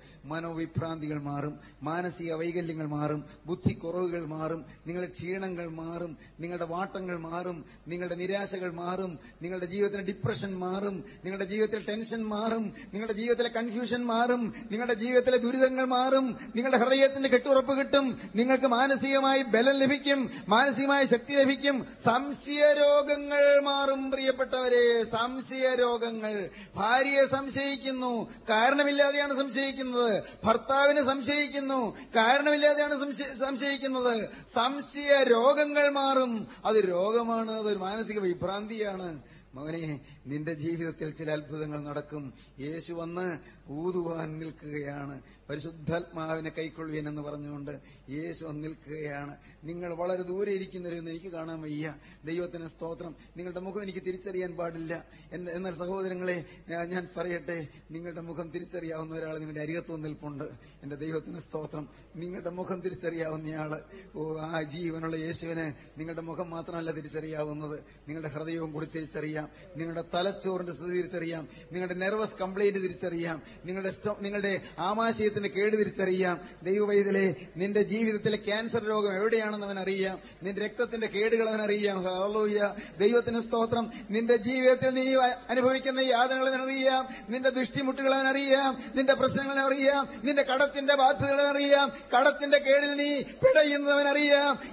മനോവിഭ്രാന്തികൾ മാറും മാനസിക വൈകല്യങ്ങൾ മാറും ബുദ്ധിക്കുറവുകൾ മാറും നിങ്ങളുടെ ക്ഷീണങ്ങൾ മാറും നിങ്ങളുടെ വാട്ടങ്ങൾ മാറും നിങ്ങളുടെ നിരാശകൾ മാറും നിങ്ങളുടെ ജീവിതത്തിലെ ഡിപ്രഷൻ മാറും നിങ്ങളുടെ ജീവിതത്തിലെ ടെൻഷൻ മാറും നിങ്ങളുടെ ജീവിതത്തിലെ കൺഫ്യൂഷൻ മാറും നിങ്ങളുടെ ജീവിതത്തിലെ ദുരിതങ്ങൾ മാറും നിങ്ങളുടെ ഹൃദയത്തിന്റെ കെട്ടുറപ്പ് കിട്ടും നിങ്ങൾക്ക് മാനസികമായി ബലം ലഭിക്കും മാനസികമായ ശക്തി ലഭിക്കും. സംശയ രോഗങ്ങൾ മാറും പ്രിയപ്പെട്ടവരെ. സംശയ രോഗങ്ങൾ ഭാര്യയെ സംശയിക്കുന്നു. കാരണമില്ലാതെയാണ് സംശയിക്കുന്നത്. ഭർത്താവിനെ സംശയിക്കുന്നു. കാരണമില്ലാതെയാണ് സംശയിക്കുന്നത്. സംശയ രോഗങ്ങൾ മാറും. അത് രോഗമാണ് അതൊരു മാനസിക വിഭ്രാന്തിയാണ്. മകനെ നിന്റെ ജീവിതത്തിൽ ചില അത്ഭുതങ്ങൾ നടക്കും. യേശു വന്ന് ഊതുവാൻ നിൽക്കുകയാണ്. പരിശുദ്ധാത്മാവിനെ കൈക്കൊള്ളുവൻ എന്ന് പറഞ്ഞുകൊണ്ട് യേശു വന്ന് നിൽക്കുകയാണ്. നിങ്ങൾ വളരെ ദൂരെ ഇരിക്കുന്നവരെന്ന് എനിക്ക് കാണാൻ വയ്യ. ദൈവത്തിന് സ്തോത്രം. നിങ്ങളുടെ മുഖം എനിക്ക് തിരിച്ചറിയാൻ പാടില്ല. എന്ന- എന്നാൽ സഹോദരങ്ങളെ ഞാൻ- പറയട്ടെ. നിങ്ങളുടെ മുഖം തിരിച്ചറിയാവുന്ന ഒരാൾ നിങ്ങളുടെ അരികത്ത് വന്ന് നിൽപ്പുണ്ട് എന്റെ ദൈവത്തിന് സ്തോത്രം. നിങ്ങളുടെ മുഖം തിരിച്ചറിയാവുന്നയാൾ ഓ ആ ജീവനുള്ള യേശുവിന് നിങ്ങളുടെ മുഖം മാത്രമല്ല തിരിച്ചറിയാവുന്നത്. നിങ്ങളുടെ ഹൃദയവും കൂടി തിരിച്ചറിയാം. നിങ്ങളുടെ തലച്ചോറിന്റെ സ്ഥിതി തിരിച്ചറിയാം. നിങ്ങളുടെ നെർവസ് കംപ്ലൈന്റ് തിരിച്ചറിയാം. നിങ്ങളുടെ നിങ്ങളുടെ ആമാശയത്തിന്റെ കേട് തിരിച്ചറിയാം. ദൈവവൈതലെ നിന്റെ ജീവിതത്തിലെ ക്യാൻസർ രോഗം എവിടെയാണെന്ന് അവൻ അറിയാം നിന്റെ രക്തത്തിന്റെ കേടുകൾ അവൻ അറിയാം ഹല്ലേലൂയ ദൈവത്തിന് സ്തോത്രം. നിന്റെ ജീവിതത്തിൽ നീ അനുഭവിക്കുന്ന യാതനകൾ അറിയാം നിന്റെ ദൃഷ്ടിമുട്ടുകൾ അവൻ അറിയാം നിന്റെ പ്രശ്നങ്ങൾ അറിയാം നിന്റെ കടത്തിന്റെ ബാധ്യതകൾ അറിയാം കടത്തിന്റെ കേടിൽ നീ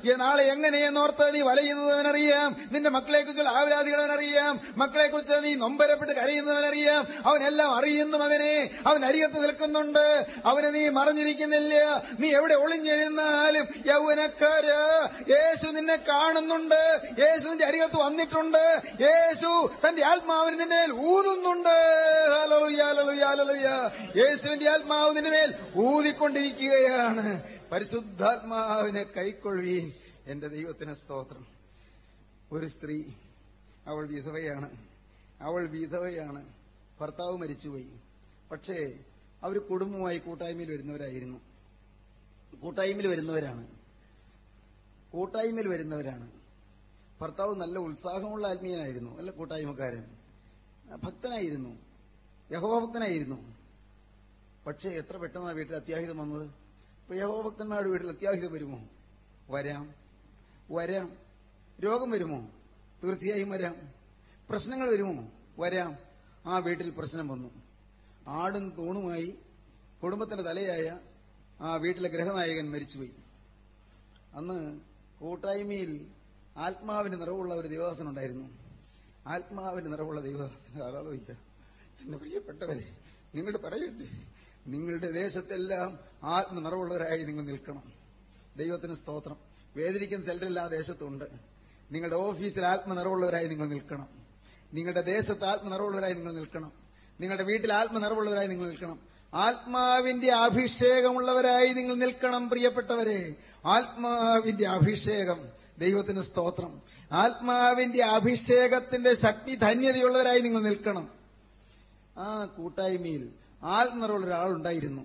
ഈ നാളെ എങ്ങനെയെന്നോർത്ത് നീ വലയുന്നതവനറിയാം നിന്റെ മക്കളെ കുറിച്ചുള്ള ആവലാദികൾ അറിയാം മക്കളെ കുറിച്ച് നീ നൊമ്പരപ്പെട്ട് കരയുന്നവനറിയാം. അവനെല്ലാം അറിയുന്നു മകനെ. അവൻ അരികത്ത് നിൽക്കുന്നുണ്ട്. അവനെ നീ മറഞ്ഞിരിക്കുന്നില്ല. നീ എവിടെ ഒളിഞ്ഞിരുന്നാലും യൗവനക്കാര് യേശു നിന്നെ കാണുന്നുണ്ട്. യേശു നിന്റെ അരികത്ത് വന്നിട്ടുണ്ട്. യേശു തന്റെ ആത്മാവിന് നിന്റെ മേൽ ഊതുന്നുണ്ട്. യേശുവിന്റെ ആത്മാവ് നിന്റെ മേൽ ഊതിക്കൊണ്ടിരിക്കുകയാണ്. പരിശുദ്ധാത്മാവിനെ കൈക്കൊള്ളുകയും എന്റെ ദൈവത്തിന് സ്തോത്രം. ഒരു സ്ത്രീ അവൾ വിധവയാണ്. അവൾ വിധവയാണ്. ഭർത്താവ് മരിച്ചുപോയി. പക്ഷേ അവർ കുടുംബമായി കൂട്ടായ്മയിൽ വരുന്നവരായിരുന്നു. കൂട്ടായ്മയിൽ വരുന്നവരാണ്. കൂട്ടായ്മയിൽ വരുന്നവരാണ്. ഭർത്താവ് നല്ല ഉത്സാഹമുള്ള ആത്മീയനായിരുന്നു. നല്ല കൂട്ടായ്മക്കാരൻ. ഭക്തനായിരുന്നു. യഹോഭക്തനായിരുന്നു പക്ഷേ എത്ര പെട്ടെന്നാണ് വീട്ടിൽ അത്യാഹിതം വന്നത്? ഇപ്പൊ യഹോഭക്തന്മാരുടെ വീട്ടിൽ അത്യാഹിതം വരുമോ? വരാം. വരാം. രോഗം വരുമോ? തീർച്ചയായും വരാം. പ്രശ്നങ്ങൾ വരുമോ? വരാം. ആ വീട്ടിൽ പ്രശ്നം വന്നു. ആടും തൂണുമായി കുടുംബത്തിന്റെ തലയായ ആ വീട്ടിലെ ഗ്രഹനായകൻ മരിച്ചുപോയി. അന്ന് കൂട്ടായ്മയിൽ ആത്മാവിന് നിറവുള്ള ഒരു ദേവദാസൻ ഉണ്ടായിരുന്നു. ആത്മാവിന് നിറവുള്ള ദൈവദാസൻ ആലോചിക്കുക എന്റെ പ്രിയപ്പെട്ടവരെ നിങ്ങൾ പറയട്ടെ. നിങ്ങളുടെ ദേശത്തെല്ലാം ആത്മ നിറവുള്ളവരായി നിങ്ങൾ നിൽക്കണം. ദൈവത്തിന് സ്തോത്രം. വേദനിക്കുന്ന ചിലരെല്ലാം ദേശത്തുണ്ട്. നിങ്ങളുടെ ഓഫീസിൽ ആത്മ നിറവുള്ളവരായി നിങ്ങൾ നിൽക്കണം. നിങ്ങളുടെ ദേശത്ത് ആത്മ നിറവുള്ളവരായി നിങ്ങൾ നിൽക്കണം. നിങ്ങളുടെ വീട്ടിൽ ആത്മ നിറവുള്ളവരായി നിങ്ങൾ നിൽക്കണം. ആത്മാവിന്റെ അഭിഷേകമുള്ളവരായി നിങ്ങൾ നിൽക്കണം പ്രിയപ്പെട്ടവരെ. ആത്മാവിന്റെ അഭിഷേകം ദൈവത്തിന് സ്തോത്രം. ആത്മാവിന്റെ അഭിഷേകത്തിന്റെ ശക്തി ധന്യതയുള്ളവരായി നിങ്ങൾ നിൽക്കണം. ആ കൂട്ടായ്മയിൽ ആത്മനിറവുള്ള ഒരാളുണ്ടായിരുന്നു.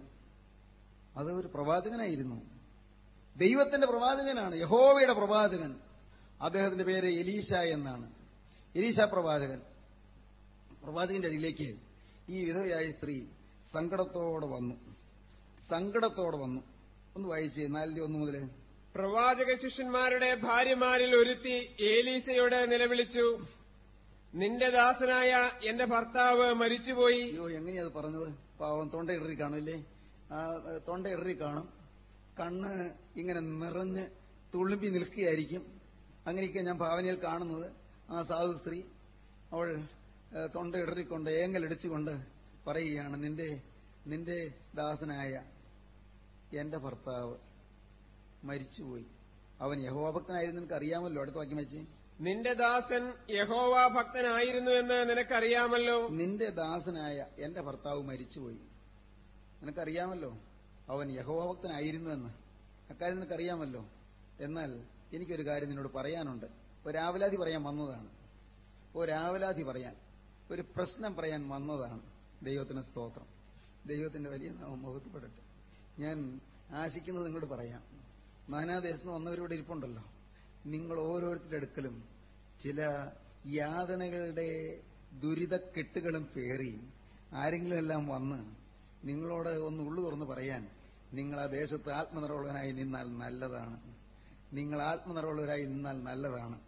അത് ഒരു പ്രവാചകനായിരുന്നു. ദൈവത്തിന്റെ പ്രവാചകനാണ് യഹോവയുടെ പ്രവാചകൻ. അദ്ദേഹത്തിന്റെ പേര് എലീശ എന്നാണ്. എലീശ പ്രവാചകൻ. പ്രവാചകന്റെ അടിയിലേക്ക് ഈ വിധവയായ സ്ത്രീ സങ്കടത്തോടെ വന്നു. സങ്കടത്തോടെ വന്നു. ഒന്ന് വായിച്ചേ നാലിന്റെ ഒന്ന് മുതൽ. പ്രവാചക ശിഷ്യന്മാരുടെ ഭാര്യമാരിൽ ഒരുത്തി ഏലീശയോട് നിലവിളിച്ചു. നിന്റെ ദാസനായ എന്റെ ഭർത്താവ് മരിച്ചുപോയി. അയ്യോ എങ്ങനെയാ പറഞ്ഞത്? പാവം തൊണ്ട ഇടറി കാണില്ലേ തൊണ്ട ഇടറി കാണും. കണ്ണ് ഇങ്ങനെ നിറഞ്ഞ് തുളുമ്പി നിൽക്കുകയായിരിക്കും. അങ്ങനെയൊക്കെ ഞാൻ ഭാവനയിൽ കാണുന്നത്. ആ സാധു സ്ത്രീ അവൾ ഏ, തൊണ്ട ഇടറിക്കൊണ്ട് ഏങ്ങലടിച്ചുകൊണ്ട് പറയുകയാണ് നിന്റെ നിന്റെ ദാസനായ എന്റെ ഭർത്താവ് മരിച്ചുപോയി. അവൻ യഹോഭക്തനായിരുന്നു നിനക്ക് അറിയാമല്ലോ അടുത്ത വാക്യം വെച്ച്. നിന്റെ ദാസൻ യഹോവ ഭക്തനായിരുന്നു എന്ന് നിനക്കറിയാമല്ലോ? നിന്റെ ദാസനായ എന്റെ ഭർത്താവ് മരിച്ചുപോയി. നിനക്കറിയാമല്ലോ? അവൻ യഹോഭക്തനായിരുന്നു എന്ന്. അക്കാര്യം നിനക്കറിയാമല്ലോ? എന്നാൽ എനിക്കൊരു കാര്യം നിന്നോട് പറയാനുണ്ട്. ഒരാവലാതി പറയാൻ വന്നതാണ്. ഒരാവലാതി പറയാൻ ഒരു പ്രശ്നം പറയാൻ വന്നതാണ് ദൈവത്തിന് സ്തോത്രം. ദൈവത്തിന്റെ വലിയ നാമം മുഖത്തുപെടട്ടെ ഞാൻ ആശിക്കുന്നത് നിങ്ങളോട് പറയാം. നാനാദേശത്ത് നിന്ന് വന്നവരോട് ഇരിപ്പുണ്ടല്ലോ. നിങ്ങൾ ഓരോരുത്തരുടെ അടുക്കലും ചില യാതനകളുടെ ദുരിതക്കെട്ടുകളും പേറി ആരെങ്കിലും എല്ലാം വന്ന് നിങ്ങളോട് ഒന്ന് ഉള്ളു തുറന്ന് പറയാൻ നിങ്ങൾ ആ ദേശത്ത് ആത്മനിർവഹനായി നിന്നാൽ നല്ലതാണ്. നിങ്ങൾ ആത്മനിർവളരായി നിന്നാൽ നല്ലതാണ്.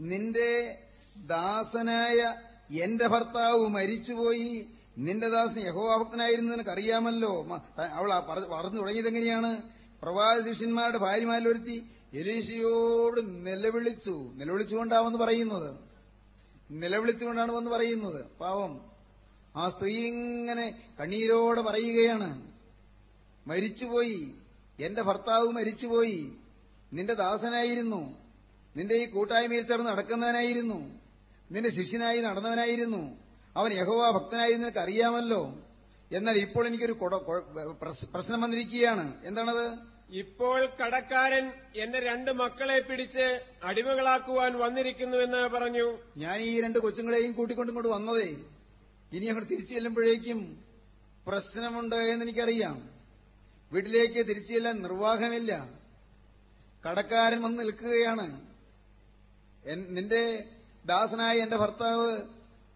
നിന്റെ ദാസനായ എന്റെ ഭർത്താവ് മരിച്ചുപോയി. നിന്റെ ദാസൻ യഹോവാഭക്തനായിരുന്നു നിനക്കറിയാമല്ലോ. അവൾ പറഞ്ഞു തുടങ്ങിയതെങ്ങനെയാണ് പ്രവാച ശിഷ്യന്മാരുടെ ഭാര്യമാരിലൊരുത്തി എലീശയോട് നിലവിളിച്ചു. നിലവിളിച്ചുകൊണ്ടാവെന്ന് പറയുന്നത്. നിലവിളിച്ചുകൊണ്ടാണ് വന്ന് പറയുന്നത്. പാവം. ആ സ്ത്രീ ഇങ്ങനെ കണ്ണീരോടെ പറയുകയാണ്. മരിച്ചുപോയി. എന്റെ ഭർത്താവ് മരിച്ചുപോയി. നിന്റെ ദാസനായിരുന്നു. നിന്റെ ഈ കൂട്ടായ്മയിൽ ചേർന്ന് നടക്കുന്നവനായിരുന്നു. നിന്റെ ശിഷ്യനായി നടന്നവനായിരുന്നു. അവൻ യഹോവ ഭക്തനായിരുന്നു നിനക്ക് അറിയാമല്ലോ എന്നാൽ ഇപ്പോൾ എനിക്കൊരു പ്രശ്നം വന്നിരിക്കുകയാണ്. എന്താണത്? ഇപ്പോൾ കടക്കാരൻ എന്റെ രണ്ട് മക്കളെ പിടിച്ച് അടിമകളാക്കുവാൻ വന്നിരിക്കുന്നുവെന്ന് പറഞ്ഞു. ഞാൻ ഈ രണ്ട് കൊച്ചുങ്ങളെയും കൂട്ടിക്കൊണ്ടും കൊണ്ട് വന്നതേ. ഇനി അങ്ങോട്ട് തിരിച്ചു ചെല്ലുമ്പോഴേക്കും പ്രശ്നമുണ്ട് എന്ന് എനിക്കറിയാം. വീട്ടിലേക്ക് തിരിച്ചു ചെല്ലാൻ നിർവാഹമില്ല. കടക്കാരൻ വന്ന് നിൽക്കുകയാണ്. നിന്റെ ദാസനായ എന്റെ ഭർത്താവ്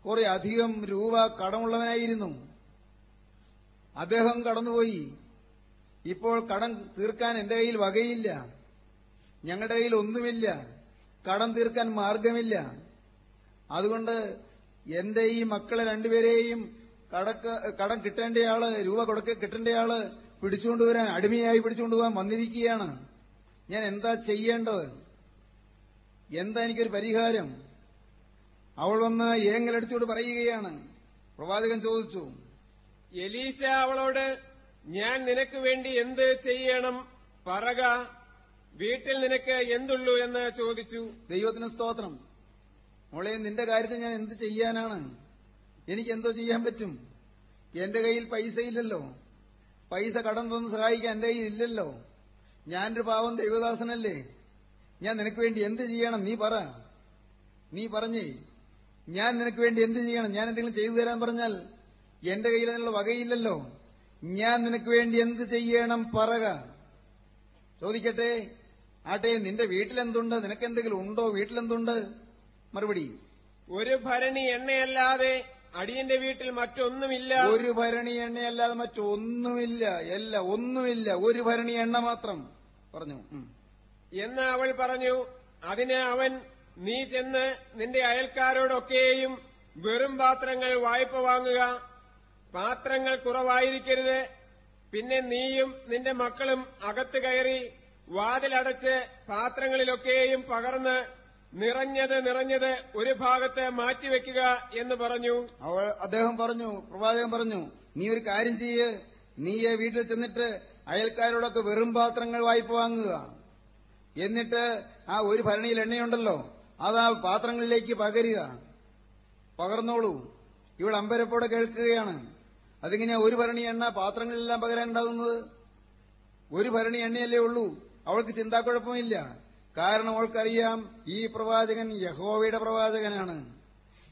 കുറെ അധികം രൂപ കടമുള്ളവനായിരുന്നു. അദ്ദേഹം കടന്നുപോയി. ഇപ്പോൾ കടം തീർക്കാൻ എന്റെ കയ്യിൽ വകയില്ല. ഞങ്ങളുടെ കയ്യിൽ ഒന്നുമില്ല. കടം തീർക്കാൻ മാർഗമില്ല. അതുകൊണ്ട് എന്റെ ഈ മക്കളെ രണ്ടുപേരെയും കടം കിട്ടേണ്ടയാൾ രൂപ കൊടുക്ക കിട്ടേണ്ടയാൾ പിടിച്ചുകൊണ്ടുവരാൻ അടിമയായി പിടിച്ചുകൊണ്ടുപോകാൻ വന്നിരിക്കുകയാണ്. ഞാൻ എന്താ ചെയ്യേണ്ടത്? എന്താ എനിക്കൊരു പരിഹാരം? അവൾ വന്ന് ഏങ്ങലെടുത്തോട് പറയുകയാണ്. പ്രവാചകൻ ചോദിച്ചു എലീശ അവളോട് ഞാൻ നിനക്ക് വേണ്ടി എന്ത് ചെയ്യണം? പറക. വീട്ടിൽ നിനക്ക് എന്തുള്ളൂ? എന്ന് ചോദിച്ചു. ദൈവത്തിന് സ്തോത്രം. മോളെ നിന്റെ കാര്യത്തിൽ ഞാൻ എന്ത് ചെയ്യാനാണ്? എനിക്ക് എന്തോ ചെയ്യാൻ പറ്റും? എന്റെ കയ്യിൽ പൈസയില്ലല്ലോ പൈസ കടം തന്ന് സഹായിക്കാൻ എന്റെ കയ്യിൽ ഇല്ലല്ലോ. ഞാനൊരു പാവം ദൈവദാസനല്ലേ? ഞാൻ നിനക്ക് വേണ്ടി എന്ത് ചെയ്യണം നീ പറ. നീ പറഞ്ഞേ ഞാൻ നിനക്ക് വേണ്ടി എന്ത് ചെയ്യണം? ഞാൻ എന്തെങ്കിലും ചെയ്തു തരാൻ പറഞ്ഞാൽ എന്റെ കയ്യിൽ അതിനുള്ള വകയില്ലല്ലോ. ഞാൻ നിനക്ക് വേണ്ടി എന്ത് ചെയ്യണം പറക. ചോദിക്കട്ടെ ആട്ടെ നിന്റെ വീട്ടിലെന്തുണ്ട്? നിനക്ക് എന്തെങ്കിലും ഉണ്ടോ? വീട്ടിലെന്തുണ്ട്? മറുപടി. ഒരു ഭരണി എണ്ണയല്ലാതെ അടിയന്റെ വീട്ടിൽ മറ്റൊന്നുമില്ല. ഒരു ഭരണി എണ്ണയല്ലാതെ മറ്റൊന്നുമില്ല. അല്ല ഒന്നുമില്ല. ഒരു ഭരണി എണ്ണ മാത്രം. പറഞ്ഞു. എന്ന് അവൾ പറഞ്ഞു അതിന് അവൻ നീ ചെന്ന് നിന്റെ അയൽക്കാരോടൊക്കെയും വെറും പാത്രങ്ങൾ വായ്പ വാങ്ങുക. പാത്രങ്ങൾ കുറവായിരിക്കരുത്. പിന്നെ നീയും നിന്റെ മക്കളും അകത്ത് കയറി വാതിലടച്ച് പാത്രങ്ങളിലൊക്കെയും പകർന്ന് നിറഞ്ഞത് നിറഞ്ഞത് ഒരു ഭാഗത്ത് മാറ്റിവെക്കുക എന്ന് പറഞ്ഞു. അവൾ അദ്ദേഹം പറഞ്ഞു പ്രവാചകൻ പറഞ്ഞു നീ ഒരു കാര്യം ചെയ്യ്. നീയെ വീട്ടിൽ ചെന്നിട്ട് അയൽക്കാരോടൊക്കെ വെറും പാത്രങ്ങൾ വായ്പ വാങ്ങുക. എന്നിട്ട് ആ ഒരു ഭരണിയിൽ എണ്ണയുണ്ടല്ലോ അത് ആ പാത്രങ്ങളിലേക്ക് പകരുക. പകർന്നോളൂ. ഇവൾ അമ്പരപ്പോടെ കേൾക്കുകയാണ്. അതിങ്ങനെ ഒരു ഭരണി എണ്ണ പാത്രങ്ങളിലെല്ലാം പകരാനുണ്ടാകുന്നത്? ഒരു ഭരണി എണ്ണയല്ലേ ഉള്ളൂ. അവൾക്ക് ചിന്താക്കുഴപ്പമില്ല. കാരണം അവൾക്കറിയാം ഈ പ്രവാചകൻ യഹോവയുടെ പ്രവാചകനാണ്.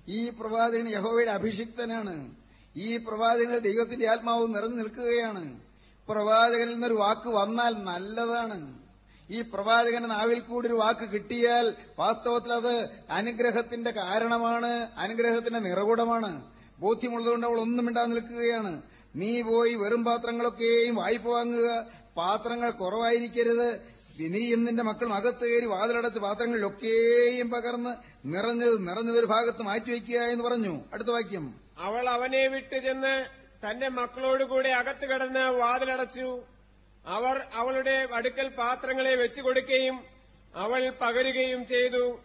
ഈ പ്രവാചകൻ യഹോവയുടെ അഭിഷിക്തനാണ്. ഈ പ്രവാചകനിൽ ദൈവത്തിന്റെ ആത്മാവ് നിറഞ്ഞു നിൽക്കുകയാണ്. പ്രവാചകനിൽ നിന്നൊരു വാക്ക് വന്നാൽ നല്ലതാണ്. ഈ പ്രവാചകന്റെ നാവിൽ കൂടി ഒരു വാക്ക് കിട്ടിയാൽ വാസ്തവത്തിൽ അത് അനുഗ്രഹത്തിന്റെ കാരണമാണ് അനുഗ്രഹത്തിന്റെ നിറകുടമാണ്. ബോധ്യമുള്ളതുകൊണ്ട് അവൾ ഒന്നും ഇണ്ടാ നിൽക്കുകയാണ്. നീ പോയി വെറും പാത്രങ്ങളൊക്കെയും വായ്പ വാങ്ങുക. പാത്രങ്ങൾ കുറവായിരിക്കരുത്. നീയും നിന്റെ മക്കളും അകത്ത് കയറി വാതിലടച്ച് പാത്രങ്ങളിലൊക്കെയും പകർന്ന് നിറഞ്ഞത് നിറഞ്ഞതൊരു ഭാഗത്ത് മാറ്റിവെക്കുക എന്ന് പറഞ്ഞു. അടുത്ത വാക്യം. അവൾ അവനെ വിട്ടു ചെന്ന് തന്റെ മക്കളോടുകൂടെ അകത്ത് കടന്ന് വാതിലടച്ചു. അവർ അവളുടെ അടുക്കൽ പാത്രങ്ങളെ വെച്ചു കൊടുക്കുകയും അവൾ പകരുകയും ചെയ്തു.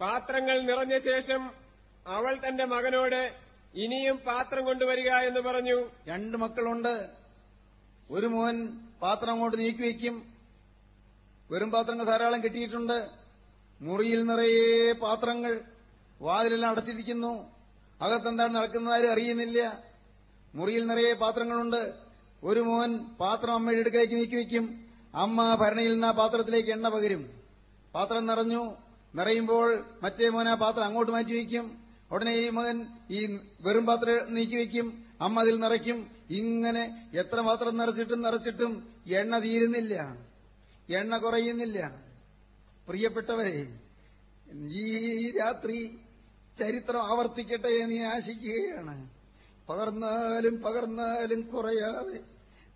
പാത്രങ്ങൾ നിറഞ്ഞ ശേഷം അവൾ തന്റെ മകനോട് ഇനിയും പാത്രം കൊണ്ടുവരിക എന്ന് പറഞ്ഞു. രണ്ട് മക്കളുണ്ട്. ഒരു മോൻ പാത്രം അങ്ങോട്ട് നീക്കി വയ്ക്കും. വെറും പാത്രങ്ങൾ ധാരാളം കിട്ടിയിട്ടുണ്ട്. മുറിയിൽ നിറയെ പാത്രങ്ങൾ വാതിലെല്ലാം അടച്ചിരിക്കുന്നു. അകത്തെന്താണ് നടക്കുന്നത് ആരും അറിയുന്നില്ല. മുറിയിൽ നിറയെ പാത്രങ്ങളുണ്ട്. ഒരു മോൻ പാത്രം അമ്മയുടെ അടുക്കലേക്ക് നീക്കി വയ്ക്കും. അമ്മ ഭരണിയിൽ നിന്ന് ആ പാത്രത്തിലേക്ക് എണ്ണ പകരും. പാത്രം നിറഞ്ഞു. നിറയുമ്പോൾ മറ്റേ മോൻ ആ പാത്രം അങ്ങോട്ട് മാറ്റി വയ്ക്കും. ഉടനെ ഈ മകൻ ഈ വെറും പാത്രം നീക്കി വയ്ക്കും. അമ്മ അതിൽ നിറയ്ക്കും. ഇങ്ങനെ എത്ര പാത്രം നിറച്ചിട്ടും നിറച്ചിട്ടും എണ്ണ തീരുന്നില്ല. എണ്ണ കുറയുന്നില്ല പ്രിയപ്പെട്ടവരെ ഈ രാത്രി ചരിത്രം ആവർത്തിക്കട്ടെ എന്ന് ഞാൻ ആശിക്കുകയാണ്. പകർന്നാലും പകർന്നാലും കുറയാതെ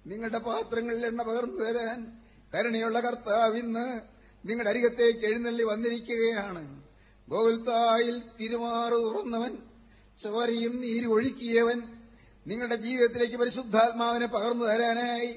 നിങ്ങളുടെ പാത്രങ്ങളിൽ എണ്ണ പകർന്നു വരാൻ കരുണയുള്ള കർത്താവ് ഇന്ന് നിങ്ങളുടെ അരികത്തേക്ക് എഴുന്നള്ളി വന്നിരിക്കുകയാണ്. ഗോകുൽത്തായിൽ തിരുമാറു തുറന്നവൻ ചോരയും നീര് ഒഴുക്കിയവൻ നിങ്ങളുടെ ജീവിതത്തിലേക്ക് പരിശുദ്ധാത്മാവിനെ പകർന്നു തരാനായി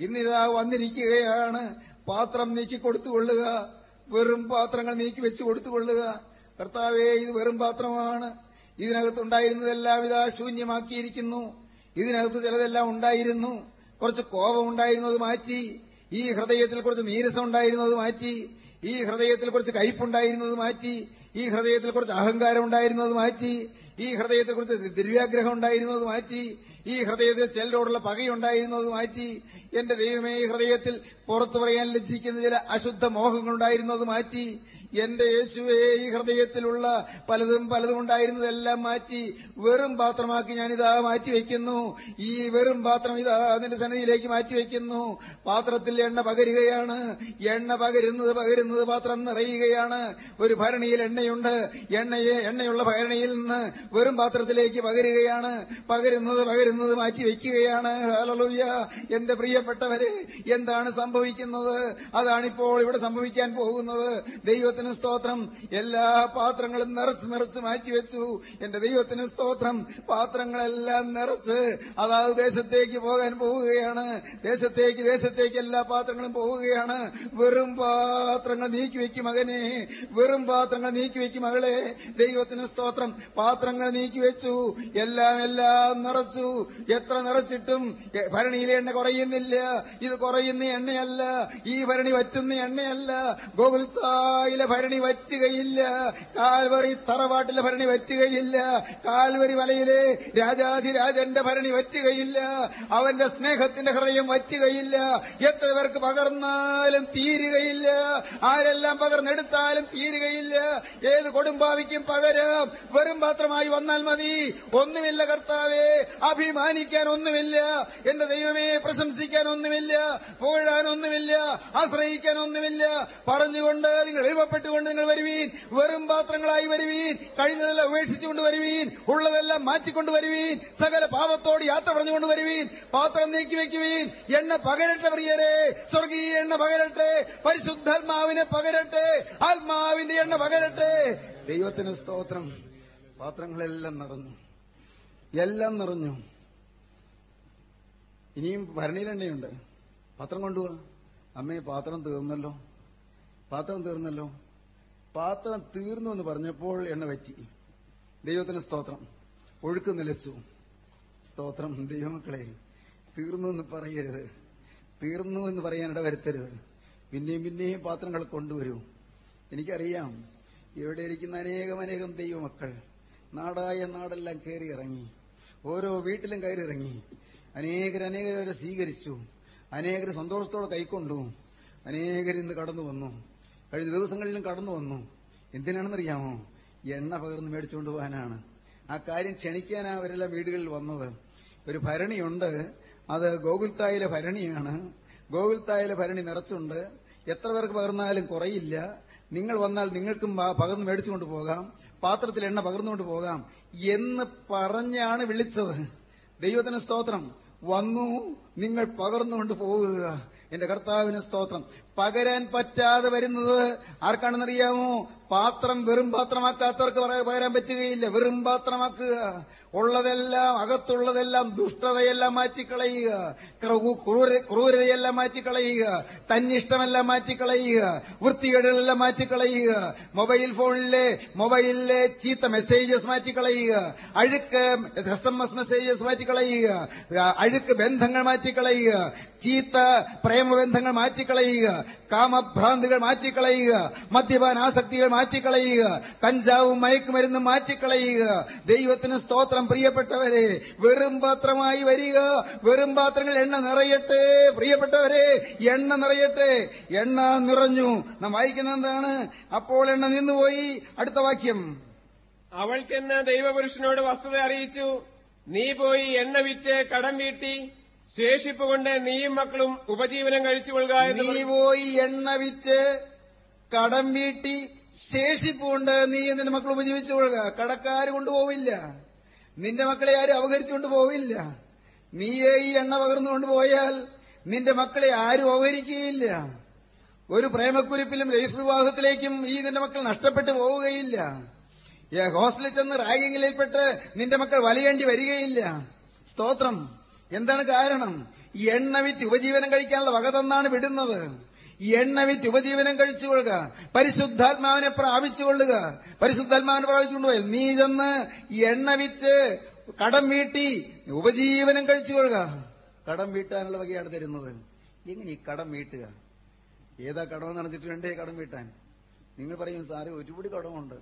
ഇന്നിതാ വന്നിരിക്കുകയാണ്. പാത്രം നീക്കി കൊടുത്തുകൊള്ളുക. വെറും പാത്രങ്ങൾ നീക്കി വെച്ച് കൊടുത്തുകൊള്ളുക. കർത്താവേ ഇത് വെറും പാത്രമാണ്. ഇതിനകത്തുണ്ടായിരുന്നതെല്ലാം ഇതാ ശൂന്യമാക്കിയിരിക്കുന്നു. ഇതിനകത്ത് ചിലതെല്ലാം ഉണ്ടായിരുന്നു. കുറച്ച് കോപം ഉണ്ടായിരുന്നത് മാറ്റി. ഈ ഹൃദയത്തിൽ കുറച്ച് നീരസം ഉണ്ടായിരുന്നത് മാറ്റി. ഈ ഹൃദയത്തിൽ കുറച്ച് കയ്പുണ്ടായിരുന്നത് മാറ്റി. ഈ ഹൃദയത്തിൽ കുറച്ച് അഹങ്കാരം ഉണ്ടായിരുന്നത് മാറ്റി. ഈ ഹൃദയത്തെക്കുറിച്ച് കുറച്ച് ഉണ്ടായിരുന്നത് മാറ്റി. ഈ ഹൃദയത്തിൽ ചിലരോടുള്ള പകയുണ്ടായിരുന്നത് മാറ്റി എന്റെ ദൈവമേ ഈ ഹൃദയത്തിൽ പുറത്തു പറയാൻ ലജ്ജിക്കുന്ന ചില അശുദ്ധ മോഹങ്ങളുണ്ടായിരുന്നത് മാറ്റി എന്റെ യേശുവേ ഈ ഹൃദയത്തിലുള്ള പലതും പലതും ഉണ്ടായിരുന്നതെല്ലാം മാറ്റി വെറും പാത്രമാക്കി ഞാനിതാ മാറ്റിവെക്കുന്നു. ഈ വെറും പാത്രം ഇതാ അതിന്റെ സന്നിധിയിലേക്ക് മാറ്റിവെക്കുന്നു. പാത്രത്തിൽ എണ്ണ പകരുകയാണ്. എണ്ണ പകരുന്നത് പകരുന്നത് പാത്രം നിറയുകയാണ്. ഒരു ഭരണിയിൽ എണ്ണയുണ്ട്. എണ്ണയെ എണ്ണയുള്ള ഭരണിയിൽ നിന്ന് വെറും പാത്രത്തിലേക്ക് പകരുകയാണ്. പകരുന്നത് പകരുന്നത് മാറ്റി വെക്കുകയാണ്. ഹല്ലേലൂയ എന്റെ പ്രിയപ്പെട്ടവരെ എന്താണ് സംഭവിക്കുന്നത്? അതാണിപ്പോൾ ഇവിടെ സംഭവിക്കാൻ പോകുന്നത്. ദൈവത്തിന് സ്തോത്രം. എല്ലാ പാത്രങ്ങളും നിറച്ച് നിറച്ച് മാറ്റിവെച്ചു എന്റെ ദൈവത്തിന് സ്തോത്രം. പാത്രങ്ങളെല്ലാം നിറച്ച്. അതാത് ദേശത്തേക്ക് പോകാൻ പോവുകയാണ്. ദേശത്തേക്ക് ദേശത്തേക്ക് എല്ലാ പാത്രങ്ങളും പോവുകയാണ്. വെറും പാത്രങ്ങൾ നീക്കി വെക്കും മകനെ. വെറും പാത്രങ്ങൾ നീക്കി വെക്കും മകളെ. ദൈവത്തിന് സ്തോത്രം. പാത്രങ്ങൾ നീക്കി വെച്ചു. എല്ലാം എല്ലാം നിറച്ചു. എത്ര നിറച്ചിട്ടും ഭരണിയിലെ എണ്ണ കുറയുന്നില്ല. ഇത് കുറയുന്ന എണ്ണയല്ല. ഈ ഭരണി വറ്റുന്ന എണ്ണയല്ല. ഗോകുൽത്തായിലെ ഭരണി വറ്റുകയില്ല. കാൽവറി തറവാട്ടിലെ ഭരണി വറ്റുകയില്ല. കാൽവരി വലയിലെ രാജാധിരാജന്റെ ഭരണി വറ്റുകയില്ല. അവന്റെ സ്നേഹത്തിന്റെ ഹൃദയം വറ്റുകയില്ല. എത്ര പേർക്ക് പകർന്നാലും തീരുകയില്ല. ആരെല്ലാം പകർന്നെടുത്താലും തീരുകയില്ല. ഏത് കൊടുമ്പാവിക്കും പകരം വെറും പാത്രമായി വന്നാൽ മതി. ഒന്നുമില്ല കർത്താവേ. അഭിമാനിക്കാൻ ഒന്നുമില്ല എന്റെ ദൈവമേ പ്രശംസിക്കാൻ ഒന്നുമില്ല പുകഴാൻ ഒന്നുമില്ല ആശ്രയിക്കാൻ ഒന്നുമില്ല പറഞ്ഞുകൊണ്ട് നിങ്ങൾ എഴുപപ്പെട്ടുകൊണ്ട് നിങ്ങൾ വരുവീൻ. വെറും പാത്രങ്ങളായി വരുവീൻ. കഴിഞ്ഞതെല്ലാം ഉപേക്ഷിച്ചുകൊണ്ട് വരുവീൻ. ഉള്ളതെല്ലാം മാറ്റിക്കൊണ്ട് വരുവീൻ. സകല പാപത്തോട് യാത്ര പറഞ്ഞുകൊണ്ട് വരുവീൻ. പാത്രം നീക്കി വെക്കുവീൻ. എണ്ണ പകരട്ടെ പ്രിയരെ. സ്വർഗീയ എണ്ണ പകരട്ടെ. പരിശുദ്ധാത്മാവിനെ പകരട്ടെ. ആത്മാവിന്റെ എണ്ണ പകരട്ടെ. ദൈവത്തിന് സ്തോത്രം. പാത്രങ്ങളെല്ലാം നിറഞ്ഞു. എല്ലാം നിറഞ്ഞു. ഇനിയും ഭരണിയിലെണ്ണയുണ്ട് പാത്രം കൊണ്ടുപോവാ. അമ്മേ പാത്രം തീർന്നല്ലോ. പാത്രം തീർന്നല്ലോ. പാത്രം തീർന്നു എന്ന് പറഞ്ഞപ്പോൾ എണ്ണ പറ്റി ദൈവത്തിന് സ്തോത്രം. ഒഴുക്ക് നിലച്ചു. സ്തോത്രം ദൈവമക്കളെ. തീർന്നു എന്ന് പറയരുത്. തീർന്നു എന്ന് പറയാനിട വരുത്തരുത്. പിന്നെയും പിന്നെയും പാത്രങ്ങൾ കൊണ്ടുവരൂ. എനിക്കറിയാം. ഇവിടെ ഇരിക്കുന്ന അനേകം അനേകം ദൈവമക്കൾ. നാടായ നാടെല്ലാം കയറി ഇറങ്ങി. ഓരോ വീട്ടിലും കയറി ഇറങ്ങി. അനേകർ സ്വീകരിച്ചു. അനേകർ സന്തോഷത്തോടെ കൈക്കൊണ്ടു. അനേകർ ഇന്ന് കടന്നു വന്നു. കഴിഞ്ഞ ദിവസങ്ങളിലും കടന്നു വന്നു. എന്തിനാണെന്നറിയാമോ? എണ്ണ പകർന്ന് മേടിച്ചുകൊണ്ട് പോകാനാണ്. ആ കാര്യം ക്ഷണിക്കാനാ അവരെല്ലാം വീടുകളിൽ വന്നത്. ഒരു ഭരണിയുണ്ട്. അത് ഗോകുൽത്തായിലെ ഭരണിയാണ്. ഗോകുൽത്തായിലെ ഭരണി നിറച്ചുണ്ട്. എത്ര പേർക്ക് പകർന്നാലും കുറയില്ല. നിങ്ങൾ വന്നാൽ നിങ്ങൾക്കും പകർന്ന് മേടിച്ചുകൊണ്ട് പോകാം. പാത്രത്തിൽ എണ്ണ പകർന്നുകൊണ്ട് പോകാം. എന്ന് പറഞ്ഞാണ് വിളിച്ചത്. ദൈവത്തിന് സ്തോത്രം. വന്നു നിങ്ങൾ പകർന്നുകൊണ്ട് പോവുക. എന്റെ കർത്താവിന് സ്തോത്രം. പകരാൻ പറ്റാതെ വരുന്നത് ആർക്കാണെന്നറിയാമോ? പാത്രം വെറും പാത്രമാക്കാത്തവർക്ക് പകരാൻ പറ്റുകയില്ല. വെറും പാത്രമാക്കുക. ഉള്ളതെല്ലാം അകത്തുള്ളതെല്ലാം ദുഷ്ടതയെല്ലാം മാറ്റിക്കളയുക. ക്രൂ- ക്രൂര- ക്രൂരതയെല്ലാം മാറ്റിക്കളയുക. തന്നിഷ്ടമെല്ലാം മാറ്റിക്കളയുക. വൃത്തികേടുകളെല്ലാം മാറ്റിക്കളയുക. മൊബൈൽ ഫോണിലെ മൊബൈലിലെ ചീത്ത മെസ്സേജസ് മാറ്റിക്കളയുക. അഴുക്ക് എസ് എം എസ് മെസ്സേജസ് മാറ്റിക്കളയുക. അഴുക്ക് ബന്ധങ്ങൾ മാറ്റിക്കളയുക. ചീത്ത പ്രേമബന്ധങ്ങൾ മാറ്റിക്കളയുക. കാമഭ്രാന്തികൾ മാറ്റിക്കളയുക മദ്യപാന ആസക്തികൾ മാറ്റിക്കളയുക കഞ്ചാവും മയക്കുമരുന്നും മാറ്റിക്കളയുക. ദൈവത്തിന് സ്തോത്രം പ്രിയപ്പെട്ടവരെ വെറും പാത്രമായി വരിക. വെറും പാത്രങ്ങൾ എണ്ണ നിറയട്ടെ പ്രിയപ്പെട്ടവരെ എണ്ണ നിറയട്ടെ. എണ്ണ നിറഞ്ഞു. നാം വായിക്കുന്ന എന്താണ്? അപ്പോൾ എണ്ണ നിന്നുപോയി. അടുത്ത വാക്യം. അവൾ ചെന്ന് ദൈവപുരുഷനോട് വസ്തുത അറിയിച്ചു. നീ പോയി എണ്ണ വിറ്റ് കടം വീട്ടി. ശേഷിപ്പ് കൊണ്ട് നീയും മക്കളും ഉപജീവനം കഴിച്ചുകൊള്ളുക നീ പോയി എണ്ണ വിറ്റ് കടം വീട്ടി ശേഷിപ്പുകൊണ്ട് നീ നിന്റെ മക്കൾ ഉപജീവിച്ചു കൊള്ളുക കടക്കാര് കൊണ്ടുപോവില്ല. നിന്റെ മക്കളെ ആരും അപഹരിച്ചുകൊണ്ട് പോവില്ല. നീയേ ഈ എണ്ണ പകർന്നുകൊണ്ട് പോയാൽ നിന്റെ മക്കളെ ആരും അപഹരിക്കുകയില്ല. ഒരു പ്രേമക്കുരിപ്പിലും രജിസ്റ്റർ വിവാഹത്തിലേക്കും ഈ നിന്റെ മക്കൾ നഷ്ടപ്പെട്ടു പോവുകയില്ല. ഹോസ്റ്റലിൽ ചെന്ന് റാഗിങ്ങിൽപ്പെട്ട് നിന്റെ മക്കൾ വലയേണ്ടി വരികയില്ല. സ്തോത്രം. എന്താണ് കാരണം? എണ്ണ വിറ്റ് ഉപജീവനം കഴിക്കാനുള്ള വക തന്നാണ് വിടുന്നത്. എണ്ണ വിറ്റ് ഉപജീവനം കഴിച്ചുകൊള്ളുക. പരിശുദ്ധാത്മാവിനെ പ്രാപിച്ചുകൊള്ളുക. പരിശുദ്ധാത്മാവിനെ പ്രാപിച്ചുകൊണ്ടുപോയാൽ നീ ചെന്ന് എണ്ണ വിറ്റ് കടം വീട്ടി ഉപജീവനം കഴിച്ചുകൊള്ളുക. കടം വീട്ടാനുള്ള വകയാണ് തരുന്നത്. എങ്ങനെ ഈ കടം വീട്ടുക? ഏതാ കടമെന്ന് നടന്നിട്ടുണ്ടേ കടം വീട്ടാൻ? നിങ്ങൾ പറയും സാറ് ഒരുപാട് കടമുണ്ട്.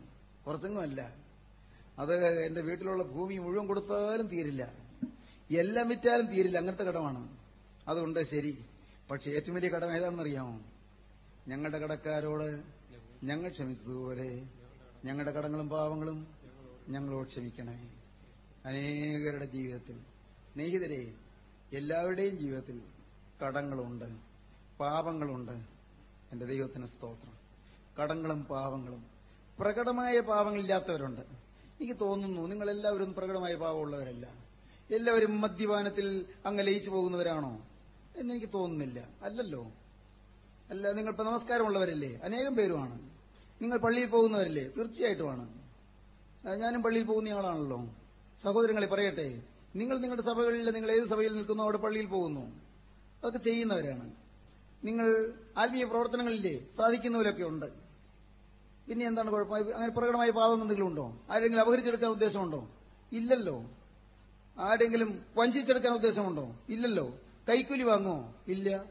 കുറച്ചൊന്നുമല്ല അത് എന്റെ വീട്ടിലുള്ള ഭൂമി മുഴുവൻ കൊടുത്താലും തീരില്ല. എല്ലാം വിറ്റാലും തീരില്ല. അങ്ങനത്തെ കടമാണ്. അതുകൊണ്ട് ശരി. പക്ഷെ ഏറ്റവും വലിയ കടം ഏതാണെന്നറിയാമോ? ഞങ്ങളുടെ കടക്കാരോട് ഞങ്ങൾ ക്ഷമിച്ചതുപോലെ ഞങ്ങളുടെ കടങ്ങളും പാവങ്ങളും ഞങ്ങളോട് ക്ഷമിക്കണമേ. അനേകരുടെ ജീവിതത്തിൽ. സ്നേഹിതരെ എല്ലാവരുടെയും ജീവിതത്തിൽ കടങ്ങളുണ്ട് പാപങ്ങളുണ്ട്. എന്റെ ദൈവത്തിന് സ്തോത്രം. കടങ്ങളും പാവങ്ങളും. പ്രകടമായ പാവങ്ങളില്ലാത്തവരുണ്ട്. എനിക്ക് തോന്നുന്നു നിങ്ങളെല്ലാവരും പ്രകടമായ പാവമുള്ളവരല്ല. എല്ലാവരും മദ്യപാനത്തിൽ അങ്ങ് ലയിച്ചു പോകുന്നവരാണോ? എന്നെനിക്ക് തോന്നുന്നില്ല. അല്ലല്ലോ. അല്ല നിങ്ങൾ ഇപ്പൊ നമസ്കാരമുള്ളവരല്ലേ? അനേകം പേരുമാണ്. നിങ്ങൾ പള്ളിയിൽ പോകുന്നവരല്ലേ? തീർച്ചയായിട്ടുമാണ്. ഞാനും പള്ളിയിൽ പോകുന്ന ആളാണല്ലോ. സഹോദരങ്ങളെ പറയട്ടെ. നിങ്ങൾ നിങ്ങളുടെ സഭകളിൽ നിങ്ങൾ ഏത് സഭയിൽ നിൽക്കുന്നോ അവിടെ പള്ളിയിൽ പോകുന്നു. അതൊക്കെ ചെയ്യുന്നവരാണ്. നിങ്ങൾ ആത്മീയ പ്രവർത്തനങ്ങളില്ലേ? സാധിക്കുന്നവരൊക്കെ ഉണ്ട്. പിന്നെ എന്താണ് കുഴപ്പം? അങ്ങനെ പ്രകടമായ പാവം എന്തെങ്കിലും ഉണ്ടോ? ആരെങ്കിലും അപഹരിച്ചെടുക്കാൻ ഉദ്ദേശമുണ്ടോ? ഇല്ലല്ലോ. ആരെങ്കിലും വഞ്ചിച്ചെടുക്കാൻ ഉദ്ദേശമുണ്ടോ? ഇല്ലല്ലോ. കൈക്കൂലി വാങ്ങോ ഇല്ല.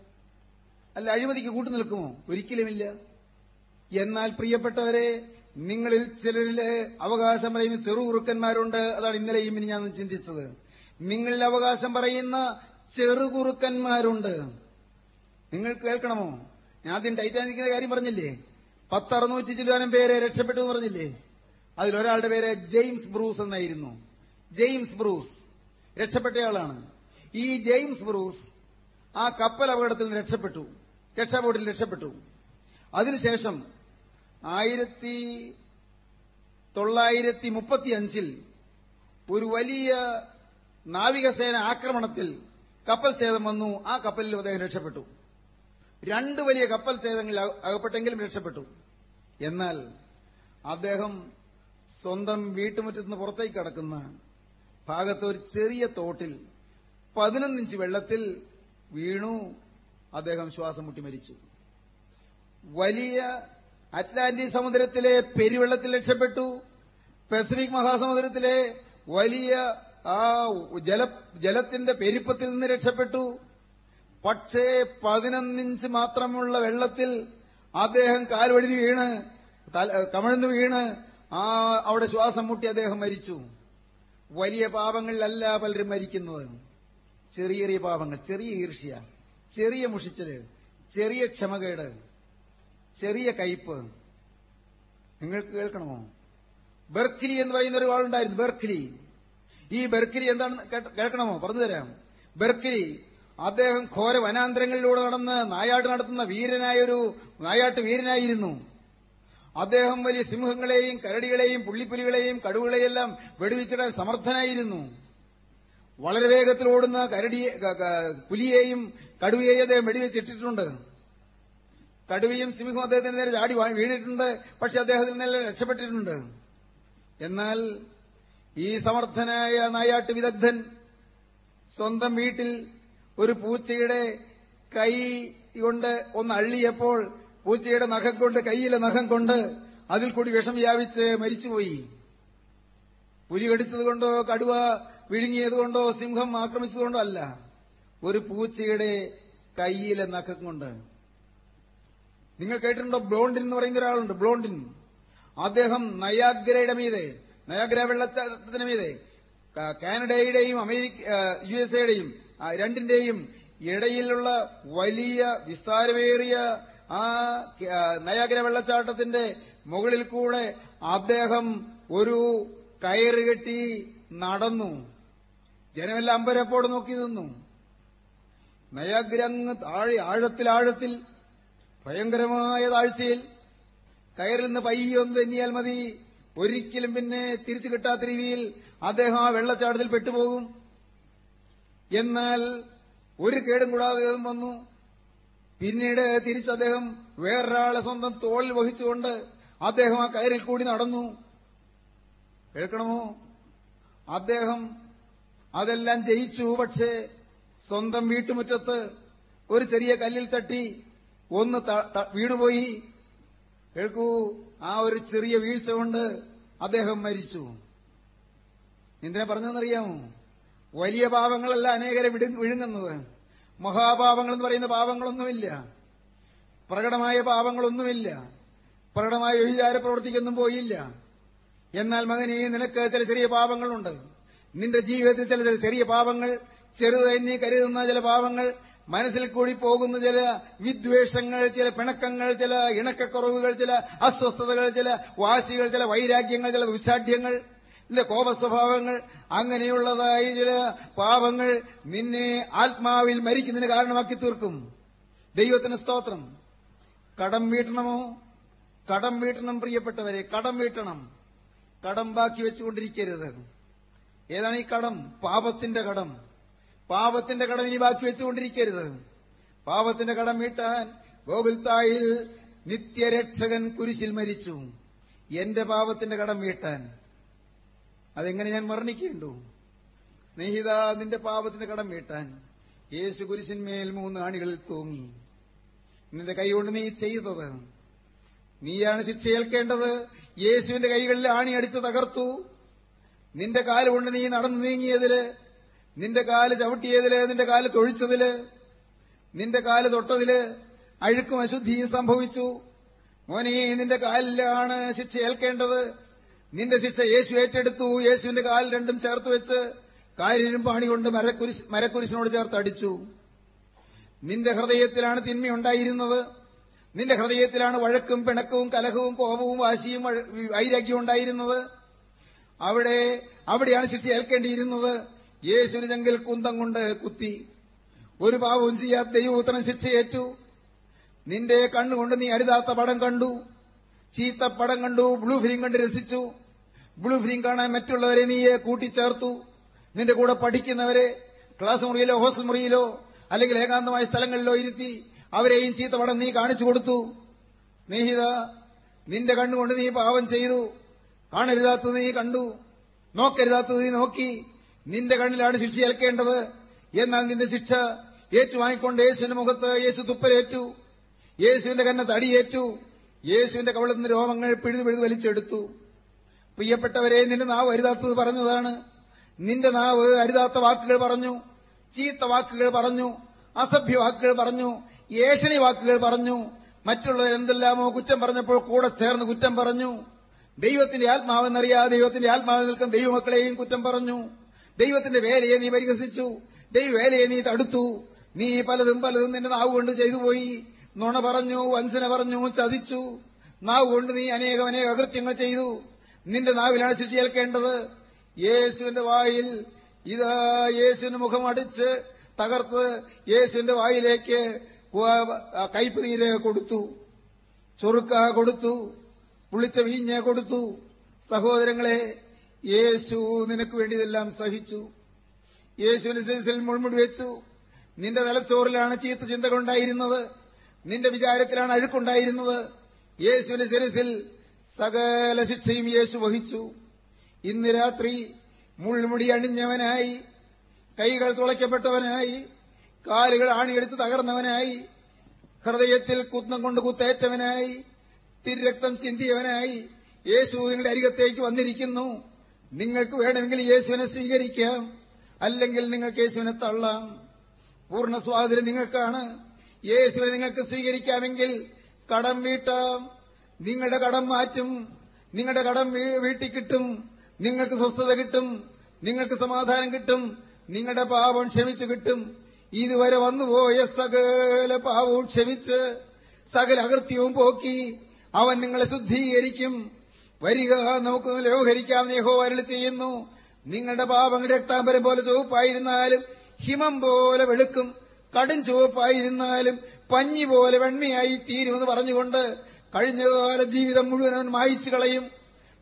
അല്ല അഴിമതിക്ക് കൂട്ടു നിൽക്കുമോ? ഒരിക്കലുമില്ല. എന്നാൽ പ്രിയപ്പെട്ടവരെ നിങ്ങളിൽ ചിലരിൽ അവകാശം പറയുന്ന ചെറുകുറുക്കന്മാരുണ്ട്. അതാണ് ഇന്നലെയും ഇനി ഞാൻ ചിന്തിച്ചത്. നിങ്ങളിൽ അവകാശം പറയുന്ന ചെറുകുറുക്കന്മാരുണ്ട്. നിങ്ങൾ കേൾക്കണമോ? ഞാൻ ആദ്യം ടൈറ്റാനിക്കിന്റെ കാര്യം പറഞ്ഞില്ലേ? പത്തറുന്നൂറ്റി ചില്ലുവാനും പേരെ രക്ഷപ്പെട്ടു എന്ന് പറഞ്ഞില്ലേ? അതിലൊരാളുടെ പേര് ജെയിംസ് ബ്രൂസ് എന്നായിരുന്നു. James Bruce. രക്ഷപ്പെട്ടയാളാണ് ഈ ജെയിംസ് ബ്രൂസ് ആ കപ്പൽ അപകടത്തിൽ നിന്ന് രക്ഷപ്പെട്ടു. രക്ഷാബോട്ടിൽ രക്ഷപ്പെട്ടു. അതിനുശേഷം ആയിരത്തി തൊള്ളായിരത്തി മുപ്പത്തി അഞ്ചിൽ ഒരു വലിയ നാവികസേന ആക്രമണത്തിൽ കപ്പൽ ഛേദം വന്നു. ആ കപ്പലിൽ അദ്ദേഹം രക്ഷപ്പെട്ടു. രണ്ട് വലിയ കപ്പൽ ഛേദങ്ങളിൽ അകപ്പെട്ടെങ്കിലും രക്ഷപ്പെട്ടു. എന്നാൽ അദ്ദേഹം സ്വന്തം വീട്ടുമുറ്റത്ത് നിന്ന് പുറത്തേക്ക് കടക്കുന്ന ഭാഗത്ത് ഒരു ചെറിയ തോട്ടിൽ പതിനൊന്നിഞ്ച് വെള്ളത്തിൽ വീണു. അദ്ദേഹം ശ്വാസം മുട്ടി മരിച്ചു. വലിയ അറ്റ്ലാന്റിക് സമുദ്രത്തിലെ പെരുവെള്ളത്തിൽ രക്ഷപ്പെട്ടു. പസഫിക് മഹാസമുദ്രത്തിലെ വലിയ ആ ജല ജലത്തിന്റെ പെരുപ്പത്തിൽ നിന്ന് രക്ഷപ്പെട്ടു. പക്ഷേ പതിനൊന്നിഞ്ച് മാത്രമുള്ള വെള്ളത്തിൽ അദ്ദേഹം കാൽവഴുതി വീണ് കമഴ്ന്നു വീണ് ആ അവിടെ ശ്വാസം മുട്ടി അദ്ദേഹം മരിച്ചു. വലിയ പാപങ്ങളിലല്ല പലരും മരിക്കുന്നത്. ചെറിയ ചെറിയ പാപങ്ങൾ ചെറിയ ഈർഷ്യ ചെറിയ മുഷിച്ചൽ ചെറിയ ക്ഷമകേട് ചെറിയ കയ്പ്. നിങ്ങൾക്ക് കേൾക്കണമോ? ബെർക്കിലി എന്ന് പറയുന്ന ഒരു ആളുണ്ടായിരുന്നു ബെർക്കിലി. ഈ ബെർക്കിലി എന്താണ്? കേൾക്കണമോ? പറഞ്ഞു തരാം. ബെർക്കിലി അദ്ദേഹം ഘോര വനാന്തരങ്ങളിലൂടെ നടന്ന് നായാട്ട് നടത്തുന്ന വീരനായൊരു നായാട്ട് വീരനായിരുന്നു. അദ്ദേഹം വലിയ സിംഹങ്ങളെയും കരടികളെയും പുള്ളിപ്പുലികളെയും കടുവകളെയെല്ലാം വെടിവെച്ചിടാൻ സമർത്ഥനായിരുന്നു. വളരെ വേഗത്തിൽ ഓടുന്ന കരടിയെ ക- ക- പുലിയെയും കടുവയെയും അദ്ദേഹം വെടിവെച്ചിട്ടിട്ടുണ്ട്. കടുവയും സിംഹവും അദ്ദേഹത്തിന് നേരെ ചാടി വീണിട്ടുണ്ട്. പക്ഷെ അദ്ദേഹത്തിൽ നിന്നെല്ലാം രക്ഷപ്പെട്ടിട്ടുണ്ട്. എന്നാൽ ഈ സമർത്ഥനായ നായാട്ട് വിദഗ്ധൻ സ്വന്തം വീട്ടിൽ ഒരു പൂച്ചയുടെ കൈ കൊണ്ട് ഒന്ന് അള്ളിയപ്പോൾ പൂച്ചയുടെ നഖം കൊണ്ട് കൈയിലെ നഖം കൊണ്ട് അതിൽ കൂടി വിഷം വ്യാപിച്ച് മരിച്ചുപോയി. പുലി കടിച്ചതുകൊണ്ടോ കടുവ വിഴുങ്ങിയതുകൊണ്ടോ സിംഹം ആക്രമിച്ചതുകൊണ്ടോ അല്ല. ഒരു പൂച്ചയുടെ കൈയിലെ നഖം കൊണ്ട്. നിങ്ങൾ കേട്ടിട്ടുണ്ടോ? ബ്ലോണ്ടിൻ എന്ന് പറയുന്ന ഒരാളുണ്ട് ബ്ലോണ്ടിൻ. അദ്ദേഹം നയാഗ്രയുടെ മീതെ നയാഗ്ര വെള്ളത്തിന് മീതെ കാനഡയുടെയും അമേരിക്ക യു എസ് എയുടെയും രണ്ടിന്റെയും ഇടയിലുള്ള വലിയ വിസ്താരമേറിയ ആ നയാഗ്ര വെള്ളച്ചാട്ടത്തിന്റെ മുകളിൽ കൂടെ അദ്ദേഹം ഒരു കയറ് കെട്ടി നടന്നു. ജനമെല്ലാം അമ്പരപ്പോട് നോക്കി നിന്നു. നയാഗ്രങ് താഴെ ആഴത്തിൽ ആഴത്തിൽ ഭയങ്കരമായ താഴ്ചയിൽ കയറിൽ നിന്ന് പയ്യൊന്ന് തെന്നിയാൽ മതി. ഒരിക്കലും പിന്നെ തിരിച്ചു കിട്ടാത്ത രീതിയിൽ അദ്ദേഹം ആ വെള്ളച്ചാട്ടത്തിൽ പെട്ടുപോകും. എന്നാൽ ഒരു കേടും കൂടാതെ വന്നു. പിന്നീട് തിരിച്ച് അദ്ദേഹം വേറൊരാളെ സ്വന്തം തോളിൽ വഹിച്ചുകൊണ്ട് അദ്ദേഹം ആ കയറിൽ കൂടി നടന്നു. കേൾക്കണമോ? അദ്ദേഹം അതെല്ലാം ജയിച്ചു. പക്ഷേ സ്വന്തം വീട്ടുമുറ്റത്ത് ഒരു ചെറിയ കല്ലിൽ തട്ടി ഒന്ന് വീണുപോയി. കേൾക്കൂ ആ ഒരു ചെറിയ വീഴ്ച കൊണ്ട് അദ്ദേഹം മരിച്ചു. എന്തിനാ പറഞ്ഞതെന്നറിയാമോ? വലിയ പാപങ്ങളല്ല അനേകരെ വിഴുങ്ങുന്നത്. മഹാപാപങ്ങൾ എന്ന് പറയുന്ന പാപങ്ങളൊന്നുമില്ല. പ്രകടമായ പാപങ്ങളൊന്നുമില്ല. പ്രകടമായ വ്യഭിചാര പ്രവർത്തിക്കൊന്നും പോയില്ല. എന്നാൽ മകനെ നിനക്ക് ചില ചെറിയ പാപങ്ങളുണ്ട്. നിന്റെ ജീവിതത്തിൽ ചില ചില ചെറിയ പാപങ്ങൾ ചെറുതെന്നി കരുതുന്ന ചില പാപങ്ങൾ മനസ്സിൽ കൂടി പോകുന്ന ചില വിദ്വേഷങ്ങൾ ചില പിണക്കങ്ങൾ ചില ഇണക്കക്കുറവുകൾ ചില അസ്വസ്ഥതകൾ ചില വാശികൾ ചില വൈരാഗ്യങ്ങൾ ചില ദുശാഠ്യങ്ങൾ ചില കോപസ്വഭാവങ്ങൾ അങ്ങനെയുള്ളതായ ചില പാപങ്ങൾ നിന്നെ ആത്മാവിൽ മരിക്കുന്നതിന് കാരണമാക്കി തീർക്കും. ദൈവത്തിന് സ്തോത്രം. കടം വീട്ടണമോ? കടം വീട്ടണം പ്രിയപ്പെട്ടവരെ കടം വീട്ടണം. കടം ബാക്കി വെച്ചുകൊണ്ടിരിക്കരുത്. ഏതാണ് ഈ കടം? പാപത്തിന്റെ കടം. പാപത്തിന്റെ കടം ഇനി ബാക്കി വെച്ചുകൊണ്ടിരിക്കരുത്. പാപത്തിന്റെ കടം വീട്ടാൻ ഗോകുൽത്തായിൽ നിത്യരക്ഷകൻ കുരിശിൽ മരിച്ചു. എന്റെ പാപത്തിന്റെ കടം വീട്ടാൻ അതെങ്ങനെ ഞാൻ മരണിക്കുന്നുണ്ടോ സ്നേഹിത നിന്റെ പാപത്തിന്റെ കടം വീട്ടാൻ യേശു കുരിശിന്മേൽ മൂന്ന് ആണികളിൽ തൂങ്ങി. നിന്റെ കൈകൊണ്ട് നീ ചെയ്തത്. നീയാണ് ശിക്ഷയേൽക്കേണ്ടത് യേശുവിന്റെ കൈകളിൽ ആണി അടിച്ച് തകർത്തു. നിന്റെ കാൽ കൊണ്ട് നീ നടന്നു നീങ്ങിയതിൽ നിന്റെ കാൽ ചവിട്ടിയതിൽ നിന്റെ കാൽ തൊഴിച്ചതിൽ നിന്റെ കാൽ തൊട്ടതിൽ അഴുക്കും അശുദ്ധിയും സംഭവിച്ചു. മോനെ നിന്റെ കാലിലാണ് ശിക്ഷ ഏൽക്കേണ്ടത്. നിന്റെ ശിക്ഷ യേശു ഏറ്റെടുത്തു. യേശുവിന്റെ കാൽ രണ്ടും ചേർത്ത് വെച്ച് കാലിനും പാണി കൊണ്ട് മരക്കുരിശ് മരക്കുരിശിനോട് ചേർത്ത് അടിച്ചു. നിന്റെ ഹൃദയത്തിലാണ് തിന്മയുണ്ടായിരുന്നത് നിന്റെ ഹൃദയത്തിലാണ് വഴക്കും പിണക്കവും കലഹവും കോപവും വാശിയും വൈരാഗ്യവും ഉണ്ടായിരുന്നത്. അവിടെ അവിടെയാണ് ശിക്ഷ ഏൽക്കേണ്ടിയിരുന്നത്. യേശുവിന് ചെങ്കിൽ കുന്തം കൊണ്ട് കുത്തി. ഒരു പാവവും ചെയ്യാത്ത ദൈവപുത്രൻ ശിക്ഷയേറ്റു. നിന്റെ കണ്ണുകൊണ്ട് നീ അരുതാത്ത പടം കണ്ടു. ചീത്ത പടം കണ്ടു ബ്ലൂ ഫിലിം കണ്ട് രസിച്ചു. ബ്ലൂ ഫിലിം കാണാൻ മറ്റുള്ളവരെ നീയെ കൂട്ടിച്ചേർത്തു. നിന്റെ കൂടെ പഠിക്കുന്നവരെ ക്ലാസ് മുറിയിലോ ഹോസ്റ്റൽ മുറിയിലോ അല്ലെങ്കിൽ ഏകാന്തമായ സ്ഥലങ്ങളിലോ ഇരുത്തി അവരെയും ചീത്ത പടം നീ കാണിച്ചു കൊടുത്തു. സ്നേഹിത നിന്റെ കണ്ണുകൊണ്ട് നീ പാവം ചെയ്തു. കാണരുതാത്തത് നീ കണ്ടു. നോക്കരുതാത്തത് നീ നോക്കി. നിന്റെ കണ്ണിലാണ് ശിക്ഷ ഏൽക്കേണ്ടത്. എന്നാൽ നിന്റെ ശിക്ഷ ഏറ്റുവാങ്ങിക്കൊണ്ട് യേശുവിന്റെ മുഖത്ത് യേശു തുപ്പലേറ്റു. യേശുവിന്റെ കന്നെ തടിയേറ്റു. യേശുവിന്റെ കവളത്തിന് രോമങ്ങൾ പിഴുതു പിഴുതു വലിച്ചെടുത്തു. പ്രിയപ്പെട്ടവരെ നിന്റെ നാവ് അരുതാത്തത് പറഞ്ഞതാണ്. നിന്റെ നാവ് അരുതാത്ത വാക്കുകൾ പറഞ്ഞു ചീത്ത വാക്കുകൾ പറഞ്ഞു അസഭ്യ വാക്കുകൾ പറഞ്ഞു ഏഷണി വാക്കുകൾ പറഞ്ഞു. മറ്റുള്ളവർ എന്തെല്ലാമോ കുറ്റം പറഞ്ഞപ്പോൾ കൂടെ ചേർന്ന് കുറ്റം പറഞ്ഞു. ദൈവത്തിന്റെ ആത്മാവെന്നറിയാതെ ദൈവത്തിന്റെ ആത്മാവിൽ നിൽക്കുന്ന ദൈവമക്കളെയും കുറ്റം പറഞ്ഞു. ദൈവത്തിന്റെ വേലയെ നീ പരിഹസിച്ചു. ദൈവവേലയെ നീ തടുത്തു. നീ പലതും പലതും നിന്റെ നാവ് കൊണ്ട് ചെയ്തു പോയി നുണ പറഞ്ഞു വൻസന പറഞ്ഞു ചതിച്ചു. നാവ് കൊണ്ട് നീ അനേകം അനേക അകൃത്യങ്ങൾ ചെയ്തു. നിന്റെ നാവിലാണ് ശിക്ഷ ഏൽക്കേണ്ടത്. യേശുവിന്റെ വായിൽ ഇതാ യേശുവിന്റെ മുഖം അടിച്ച് തകർത്ത് യേശുവിന്റെ വായിലേക്ക് കയ്പ് കൊടുത്തു. ചൊറുക്ക കൊടുത്തു. പുളിച്ച വീഞ്ഞ കൊടുത്തു. സഹോദരങ്ങളെ യേശു നിനക്ക് വേണ്ടി ഇതെല്ലാം സഹിച്ചു. യേശുവിന്റെ ശിരസിൽ മുൾമുടി വെച്ചു. നിന്റെ തലച്ചോറിലാണ് ചീത്ത ചിന്തകളുണ്ടായിരുന്നത് നിന്റെ വിചാരത്തിലാണ് അഴുക്കുണ്ടായിരുന്നത്. യേശുവിന്റെ ശിരസിൽ സകല ശിക്ഷയും യേശു വഹിച്ചു. ഇന്ന് രാത്രി മുൾമുടി അണിഞ്ഞവനായി കൈകൾ തുളയ്ക്കപ്പെട്ടവനായി കാലുകൾ ആണിയെടുത്ത് തകർന്നവനായി ഹൃദയത്തിൽ കുത്നം കൊണ്ട് കുത്തേറ്റവനായി തിരുരക്തം ചിന്തിയവനായി യേശു നിങ്ങളുടെ അരികത്തേക്ക് വന്നിരിക്കുന്നു. നിങ്ങൾക്ക് വേണമെങ്കിൽ യേശുവിനെ സ്വീകരിക്കാം. അല്ലെങ്കിൽ നിങ്ങൾക്ക് യേശുവിനെ തള്ളാം. പൂർണ സ്വാതന്ത്ര്യം നിങ്ങൾക്കാണ്. യേശുവിനെ നിങ്ങൾക്ക് സ്വീകരിക്കാമെങ്കിൽ കടം വീട്ടാം. നിങ്ങളുടെ കടം മാറ്റും. നിങ്ങളുടെ കടം വീട്ടിൽ കിട്ടും നിങ്ങൾക്ക് സ്വസ്ഥത കിട്ടും. നിങ്ങൾക്ക് സമാധാനം കിട്ടും. നിങ്ങളുടെ പാപം ക്ഷമിച്ചു കിട്ടും. ഇതുവരെ വന്നുപോയ സകല പാപവും ക്ഷമിച്ച് സകല അകൃത്യവും പോക്കി അവൻ നിങ്ങളെ ശുദ്ധീകരിക്കും. വരിക നമുക്ക് നേഹോ അരുളി ചെയ്യുന്നു. നിങ്ങളുടെ പാപങ്ങൾ രക്താംബരം പോലെ ചുവപ്പായിരുന്നാലും ഹിമം പോലെ വെളുക്കും. കടും ചുവപ്പായിരുന്നാലും പഞ്ഞി പോലെ വെണ്മയായി തീരുമെന്ന് പറഞ്ഞുകൊണ്ട് കഴിഞ്ഞകാല ജീവിതം മുഴുവൻ അവൻ മായിച്ചു കളയും.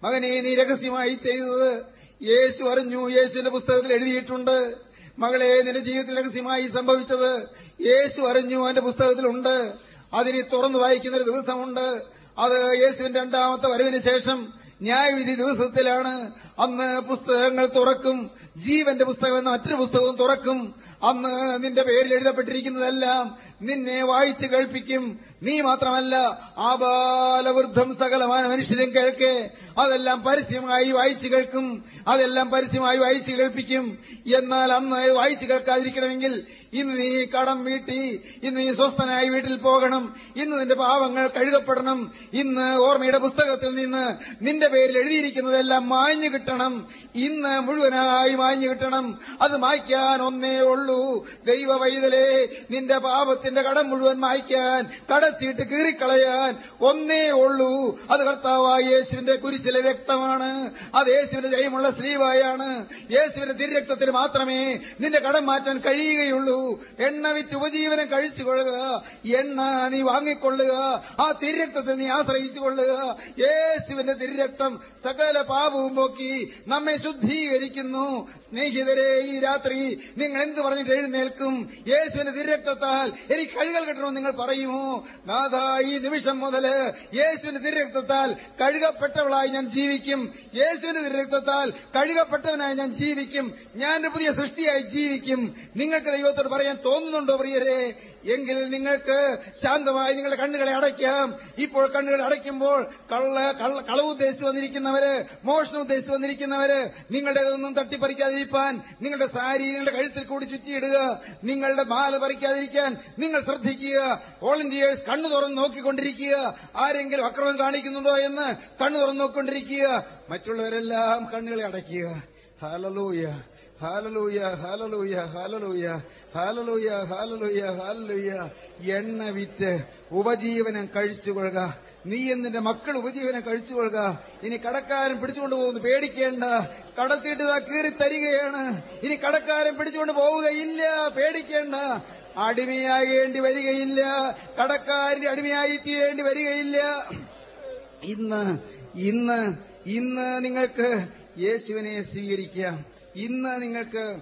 മകനെ നീ രഹസ്യമായി ചെയ്തത് യേശു അറിഞ്ഞു യേശുവിന്റെ പുസ്തകത്തിൽ എഴുതിയിട്ടുണ്ട്. മകളെ നിന്റെ ജീവിതത്തിൽ രഹസ്യമായി സംഭവിച്ചത് യേശു അറിഞ്ഞു അവന്റെ പുസ്തകത്തിലുണ്ട്. അതിനി തുറന്നു വായിക്കുന്ന ഒരു ദിവസമുണ്ട്. അത് യേശുവിന്റെ രണ്ടാമത്തെ വരവിന് ശേഷം ന്യായവിധി ദിവസത്തിലാണ്. അന്ന് പുസ്തകങ്ങൾ തുറക്കും. ജീവന്റെ പുസ്തകം എന്ന മറ്റൊരു പുസ്തകവും തുറക്കും. അന്ന് നിന്റെ പേരിൽ എഴുതപ്പെട്ടിരിക്കുന്നതെല്ലാം നിന്നെ വായിച്ചു കേൾപ്പിക്കും. നീ മാത്രമല്ല ആബാലവൃദ്ധം സകലമായ മനുഷ്യരും കേൾക്കെ. അതെല്ലാം പരസ്യമായി വായിച്ചു കേൾക്കും. അതെല്ലാം പരസ്യമായി വായിച്ചു കേൾപ്പിക്കും. എന്നാൽ അന്ന് വായിച്ചു കേൾക്കാതിരിക്കണമെങ്കിൽ ഇന്ന് നീ കടം വീട്ടി ഇന്ന് നീ സ്വസ്ഥനായി വീട്ടിൽ പോകണം ഇന്ന് നിന്റെ പാവങ്ങൾ കഴുകപ്പെടണം ഇന്ന് ഓർമ്മയുടെ പുസ്തകത്തിൽ നിന്ന് നിന്റെ പേരിൽ എഴുതിയിരിക്കുന്നതെല്ലാം മാഞ്ഞു കിട്ടണം. ഇന്ന് മുഴുവനായി മാഞ്ഞു കിട്ടണം. അത് മായ്ക്കാൻ ഒന്നേ ഉള്ളൂ. ദൈവ നിന്റെ പാപത്തിൽ ലോകത്തിന്റെ കടം മുഴുവൻ മായ്ക്കാൻ കടച്ചീട്ട് കീറിക്കളയാൻ ഒന്നേ ഉള്ളൂ. അത് കർത്താവായ യേശുവിന്റെ കുരിശിലെ രക്തമാണ്. അത് യേശുവിന്റെ ജയമുള്ള സ്ലീവായാണ്. യേശുവിന്റെ തിരക്തത്തിന് മാത്രമേ നിന്റെ കടം മാറ്റാൻ കഴിയുകയുള്ളൂ. എണ്ണ വിറ്റ് ഉപജീവനം കഴിച്ചു കൊള്ളുക എണ്ണ നീ വാങ്ങിക്കൊള്ളുക. ആ തിരക്തത്തിൽ നീ ആശ്രയിച്ചു കൊള്ളുക യേശുവിന്റെ തിരക്തം സകല പാപവും പോക്കി നമ്മെ ശുദ്ധീകരിക്കുന്നു. സ്നേഹിതരെ ഈ രാത്രി നിങ്ങൾ എന്ത് പറഞ്ഞിട്ട് എഴുന്നേൽക്കും? യേശുവിന്റെ തിരക്തത്താൽ എനിക്ക് കഴുകൽ കെട്ടണമെന്ന് നിങ്ങൾ പറയുമോ നാഥ ഈ നിമിഷം മുതൽ യേശുവിന്റെ തിരരക്തത്താൽ കഴുകപ്പെട്ടവളായി ഞാൻ ജീവിക്കും. യേശുവിന്റെ തിരരക്തത്താൽ കഴുകപ്പെട്ടവനായി ഞാൻ ജീവിക്കും. ഞാൻ പുതിയ സൃഷ്ടിയായി ജീവിക്കും. നിങ്ങൾക്ക് ദൈവത്തോട് പറയാൻ തോന്നുന്നുണ്ടോ പ്രിയരെ? എങ്കിൽ നിങ്ങൾക്ക് ശാന്തമായി നിങ്ങളുടെ കണ്ണുകളെ അടയ്ക്കാം. ഇപ്പോൾ കണ്ണുകൾ അടയ്ക്കുമ്പോൾ കള്ള കളവ് ഉദ്ദേശിച്ച് വന്നിരിക്കുന്നവര് മോഷണം ഉദ്ദേശിച്ച് വന്നിരിക്കുന്നവര് നിങ്ങളുടേതൊന്നും തട്ടിപ്പറിക്കാതിരിക്കാൻ നിങ്ങളുടെ സാരി നിങ്ങളുടെ കഴുത്തിൽ കൂടി ചുറ്റിയിടുക നിങ്ങളുടെ മാല പറിക്കാതിരിക്കാൻ നിങ്ങൾ ശ്രദ്ധിക്കുക വോളണ്ടിയേഴ്സ് കണ്ണു തുറന്ന് നോക്കിക്കൊണ്ടിരിക്കുക ആരെങ്കിലും അക്രമം കാണിക്കുന്നുണ്ടോ എന്ന് കണ്ണു തുറന്ന് നോക്കിക്കൊണ്ടിരിക്കുക മറ്റുള്ളവരെല്ലാം കണ്ണുകളെ അടയ്ക്കുക. ഹാലലൂയ hallelujah hallelujah hallelujah hallelujah hallelujah hallelujah. എണ്ണ വിറ്റ് ഉപജീവനം കഴിച്ചുകൊള്ളുക നീ എന്നിന്റെ മക്കൾ ഉപജീവനം കഴിച്ചുകൊള്ളുക ഇനി കടക്കാരൻ പിടിച്ചുകൊണ്ട് പോകുന്നു. പേടിക്കേണ്ട. കടത്തിയിട്ട് കീറി തരികയാണ്. ഇനി കടക്കാരൻ പിടിച്ചുകൊണ്ട് പോവുകയില്ല. പേടിക്കേണ്ട. അടിമയാകേണ്ടി വരികയില്ല. കടക്കാരന്റെ അടിമയായി തീരേണ്ടി വരികയില്ല. ഇന്ന് ഇന്ന് ഇന്ന് നിങ്ങൾക്ക് യേശുവിനെ സ്വീകരിക്കാം. ഇന്ന് നിങ്ങൾക്ക്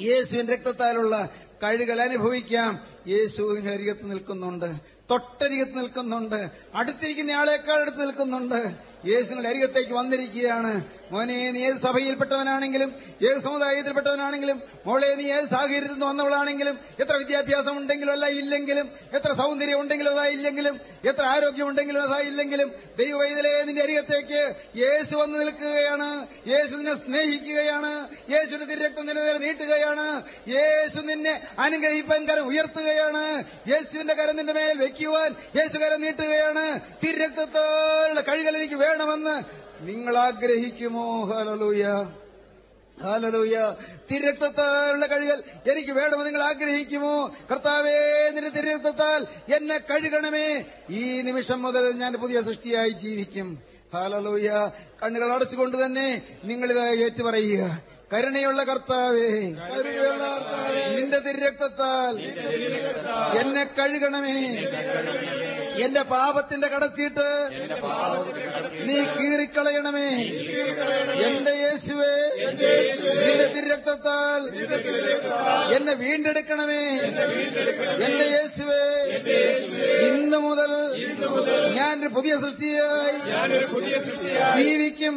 യേശുവിൻ രക്തത്താലുള്ള കഴുകൽ അനുഭവിക്കാം. യേശുവിന്റെ അരികത്ത് നിൽക്കുന്നുണ്ട്. തൊട്ടരികത്ത് നിൽക്കുന്നുണ്ട്. അടുത്തിരിക്കുന്ന ആളേക്കാൾ അടുത്ത് നിൽക്കുന്നുണ്ട്. യേശുവിന്റെ അരികത്തേക്ക് വന്നിരിക്കുകയാണ്. മോനെ നീ ഏത് സഭയിൽപ്പെട്ടവനാണെങ്കിലും ഏത് സമുദായത്തിൽപ്പെട്ടവനാണെങ്കിലും മോളെ നീ ഏത് സാഹചര്യത്തിൽ നിന്ന് വന്നവളാണെങ്കിലും എത്ര വിദ്യാഭ്യാസം ഉണ്ടെങ്കിലും അല്ല ഇല്ലെങ്കിലും എത്ര സൗന്ദര്യം ഉണ്ടെങ്കിലും അതാ ഇല്ലെങ്കിലും എത്ര ആരോഗ്യം ഉണ്ടെങ്കിലും അതാ ഇല്ലെങ്കിലും ദൈവവൈതലേ നിന്റെ അരികത്തേക്ക് യേശു വന്ന് നിൽക്കുകയാണ്. യേശു നിന്നെ സ്നേഹിക്കുകയാണ്. യേശുവിന്റെ തിരക്തം നിന്നെ നേരെ നീട്ടുകയാണ്. യേശു നിന്നെ അനുഗ്രഹിപ്പാൻ കരം ഉയർത്തുകയാണ്. യേശുവിന്റെ കരം നിന്റെ മേൽ വെക്കുവാൻ യേശു കരം നീട്ടുകയാണ്. തിരക്തത്തോളുടെ കഴുകൽ എനിക്ക് വേണമെന്ന് നിങ്ങൾ ആഗ്രഹിക്കുമോ ഹലലൂയ ഹാലലൂയ തിരക്തത്താലുള്ള കഴുകൽ എനിക്ക് വേണമെന്ന് നിങ്ങൾ ആഗ്രഹിക്കുമോ കർത്താവേ നിന്റെ തിരക്തത്താൽ എന്നെ കഴുകണമേ. ഈ നിമിഷം മുതൽ ഞാൻ പുതിയ സൃഷ്ടിയായി ജീവിക്കും. ഹാലലൂയ കണ്ണുകൾ അടച്ചുകൊണ്ട് തന്നെ നിങ്ങളിത് ഏറ്റുപറയുക. കരുണയുള്ള കർത്താവേ. നിന്റെ തിരക്തത്താൽ എന്നെ കഴുകണമേ. എന്റെ പാപത്തിന്റെ കടച്ചീട്ട് നീ കീറിക്കളയണമേ. എന്റെ യേശുവേ നിന്റെ തിരക്തത്താൽ എന്നെ വീണ്ടെടുക്കണമേ. എന്റെ യേശുവേ ഇന്ന് മുതൽ ഞാനൊരു പുതിയ സൃഷ്ടിയായി ജീവിക്കും.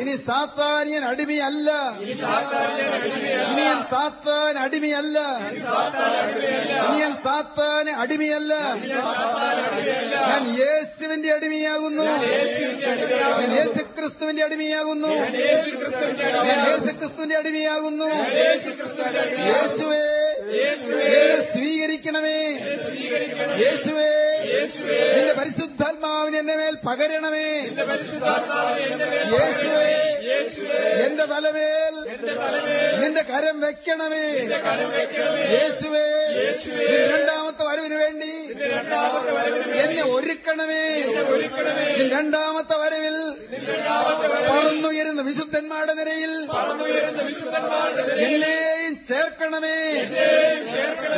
ഇനി സാത്താനിയൻ അടിമയല്ല. ഇനി ഞാൻ സാത്താൻ അടിമയല്ല. ഇനി ഞാൻ സാത്താൻ അടിമയല്ല. ഞാൻ യേശുവിന്റെ അടിമയാകുന്നു. ഞാൻ യേശുക്രിസ്തുവിന്റെ അടിമയാകുന്നു. ഞാൻ യേശുക്രിസ്തുവിന്റെ അടിമയാകുന്നു. യേശുവേ സ്വീകരിക്കണമേ യേശുവേ നിന്റെ പരിശുദ്ധാത്മാവിന് എന്റെ മേൽ പകരണമേ. യേശുവേ. എന്റെ തലമേൽ നിന്റെ കരം വെക്കണമേ. യേശുവേ. രണ്ടാമത്തെ വരവിന് വേണ്ടി എന്നെ ഒരുക്കണമേ. രണ്ടാമത്തെ വരവിൽ പറന്നുയരുന്ന വിശുദ്ധന്മാരുടെ നിരയിൽ എന്നെയും ചേർക്കണമേ.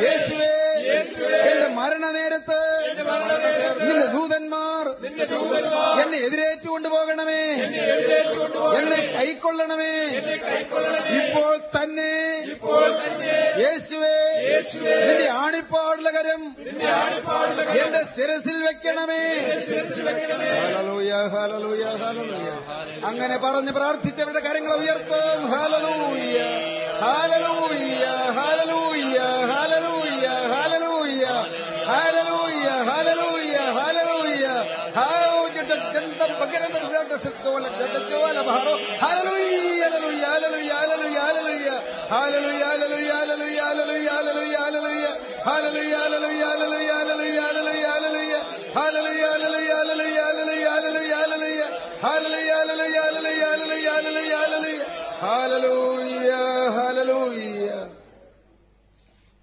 യേശുവേ. എന്റെ മരണനേരത്ത് നിന്റെ ദൂതന്മാർ എന്നെ എതിരേറ്റ് കൊണ്ടുപോകണമേ എന്നെ കൈക്കൊള്ളണമേ. ഇപ്പോൾ തന്നെ യേശുവേ നിന്റെ ആണിപ്പാടുള്ള കരം എന്റെ ശിരസിൽ വെക്കണമേ. അങ്ങനെ പറഞ്ഞ് പ്രാർത്ഥിച്ചവരുടെ കാര്യങ്ങൾ ഉയർത്തും. ഹാലലൂയ്യ ഹാലലൂയ്യ ഹാലലൂയ്യ ഹാലലൂയ്യ ഹാലലൂയ ഹാലലൂയ ഹാലലൂയ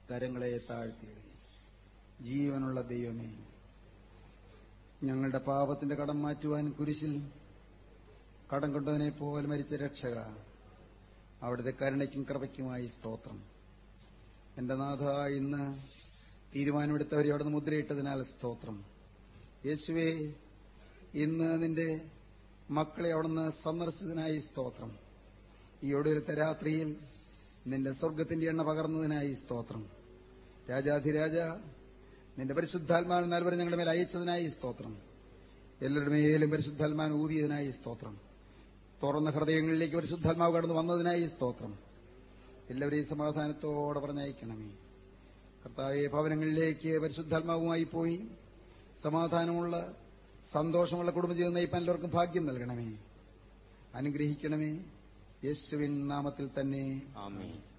കരങ്ങളെ താഴ്ത്തി ജീവനുള്ള ദൈവമേ ഞങ്ങളുടെ പാപത്തിന്റെ കടം മാറ്റുവാൻ കുരിശിൽ കടം കൊണ്ടവനെ പോലെ മരിച്ച രക്ഷക അവിടുത്തെ കരുണയ്ക്കും കൃപയ്ക്കുമായി സ്തോത്രം. എന്റെ നാഥ ഇന്ന് തീരുമാനമെടുത്തവരെ അവിടുന്ന് മുദ്രയിട്ടതിനാൽ സ്തോത്രം. യേശുവേ ഇന്ന് നിന്റെ മക്കളെ അവിടുന്ന് സന്ദർശിച്ചതിനായി സ്തോത്രം. ഈ ഒടുവിലത്തെ രാത്രിയിൽ നിന്റെ സ്വർഗത്തിന്റെ എണ്ണ പകർന്നതിനായി സ്തോത്രം. രാജാധിരാജ നിന്റെ പരിശുദ്ധാത്മാൻ നൽവരെ ഞങ്ങളുടെ മേൽ അയച്ചതിനായി സ്തോത്രം. എല്ലാവരുടെ മേലും പരിശുദ്ധാത്മാൻ ഊതിയതിനായി സ്തോത്രം. തുറന്ന ഹൃദയങ്ങളിലേക്ക് പരിശുദ്ധാത്മാവ് കടന്നു വന്നതിനായി സ്തോത്രം. എല്ലാവരെയും സമാധാനത്തോടെ പറഞ്ഞയക്കണമേ. കർത്താവെ ഭവനങ്ങളിലേക്ക് പരിശുദ്ധാത്മാവുമായി പോയി സമാധാനമുള്ള സന്തോഷമുള്ള കുടുംബജീവിതം നയിപ്പാൻ എല്ലാവർക്കും ഭാഗ്യം നൽകണമേ. അനുഗ്രഹിക്കണമേ. യേശുവിൻ നാമത്തിൽ തന്നെ. ആമേൻ.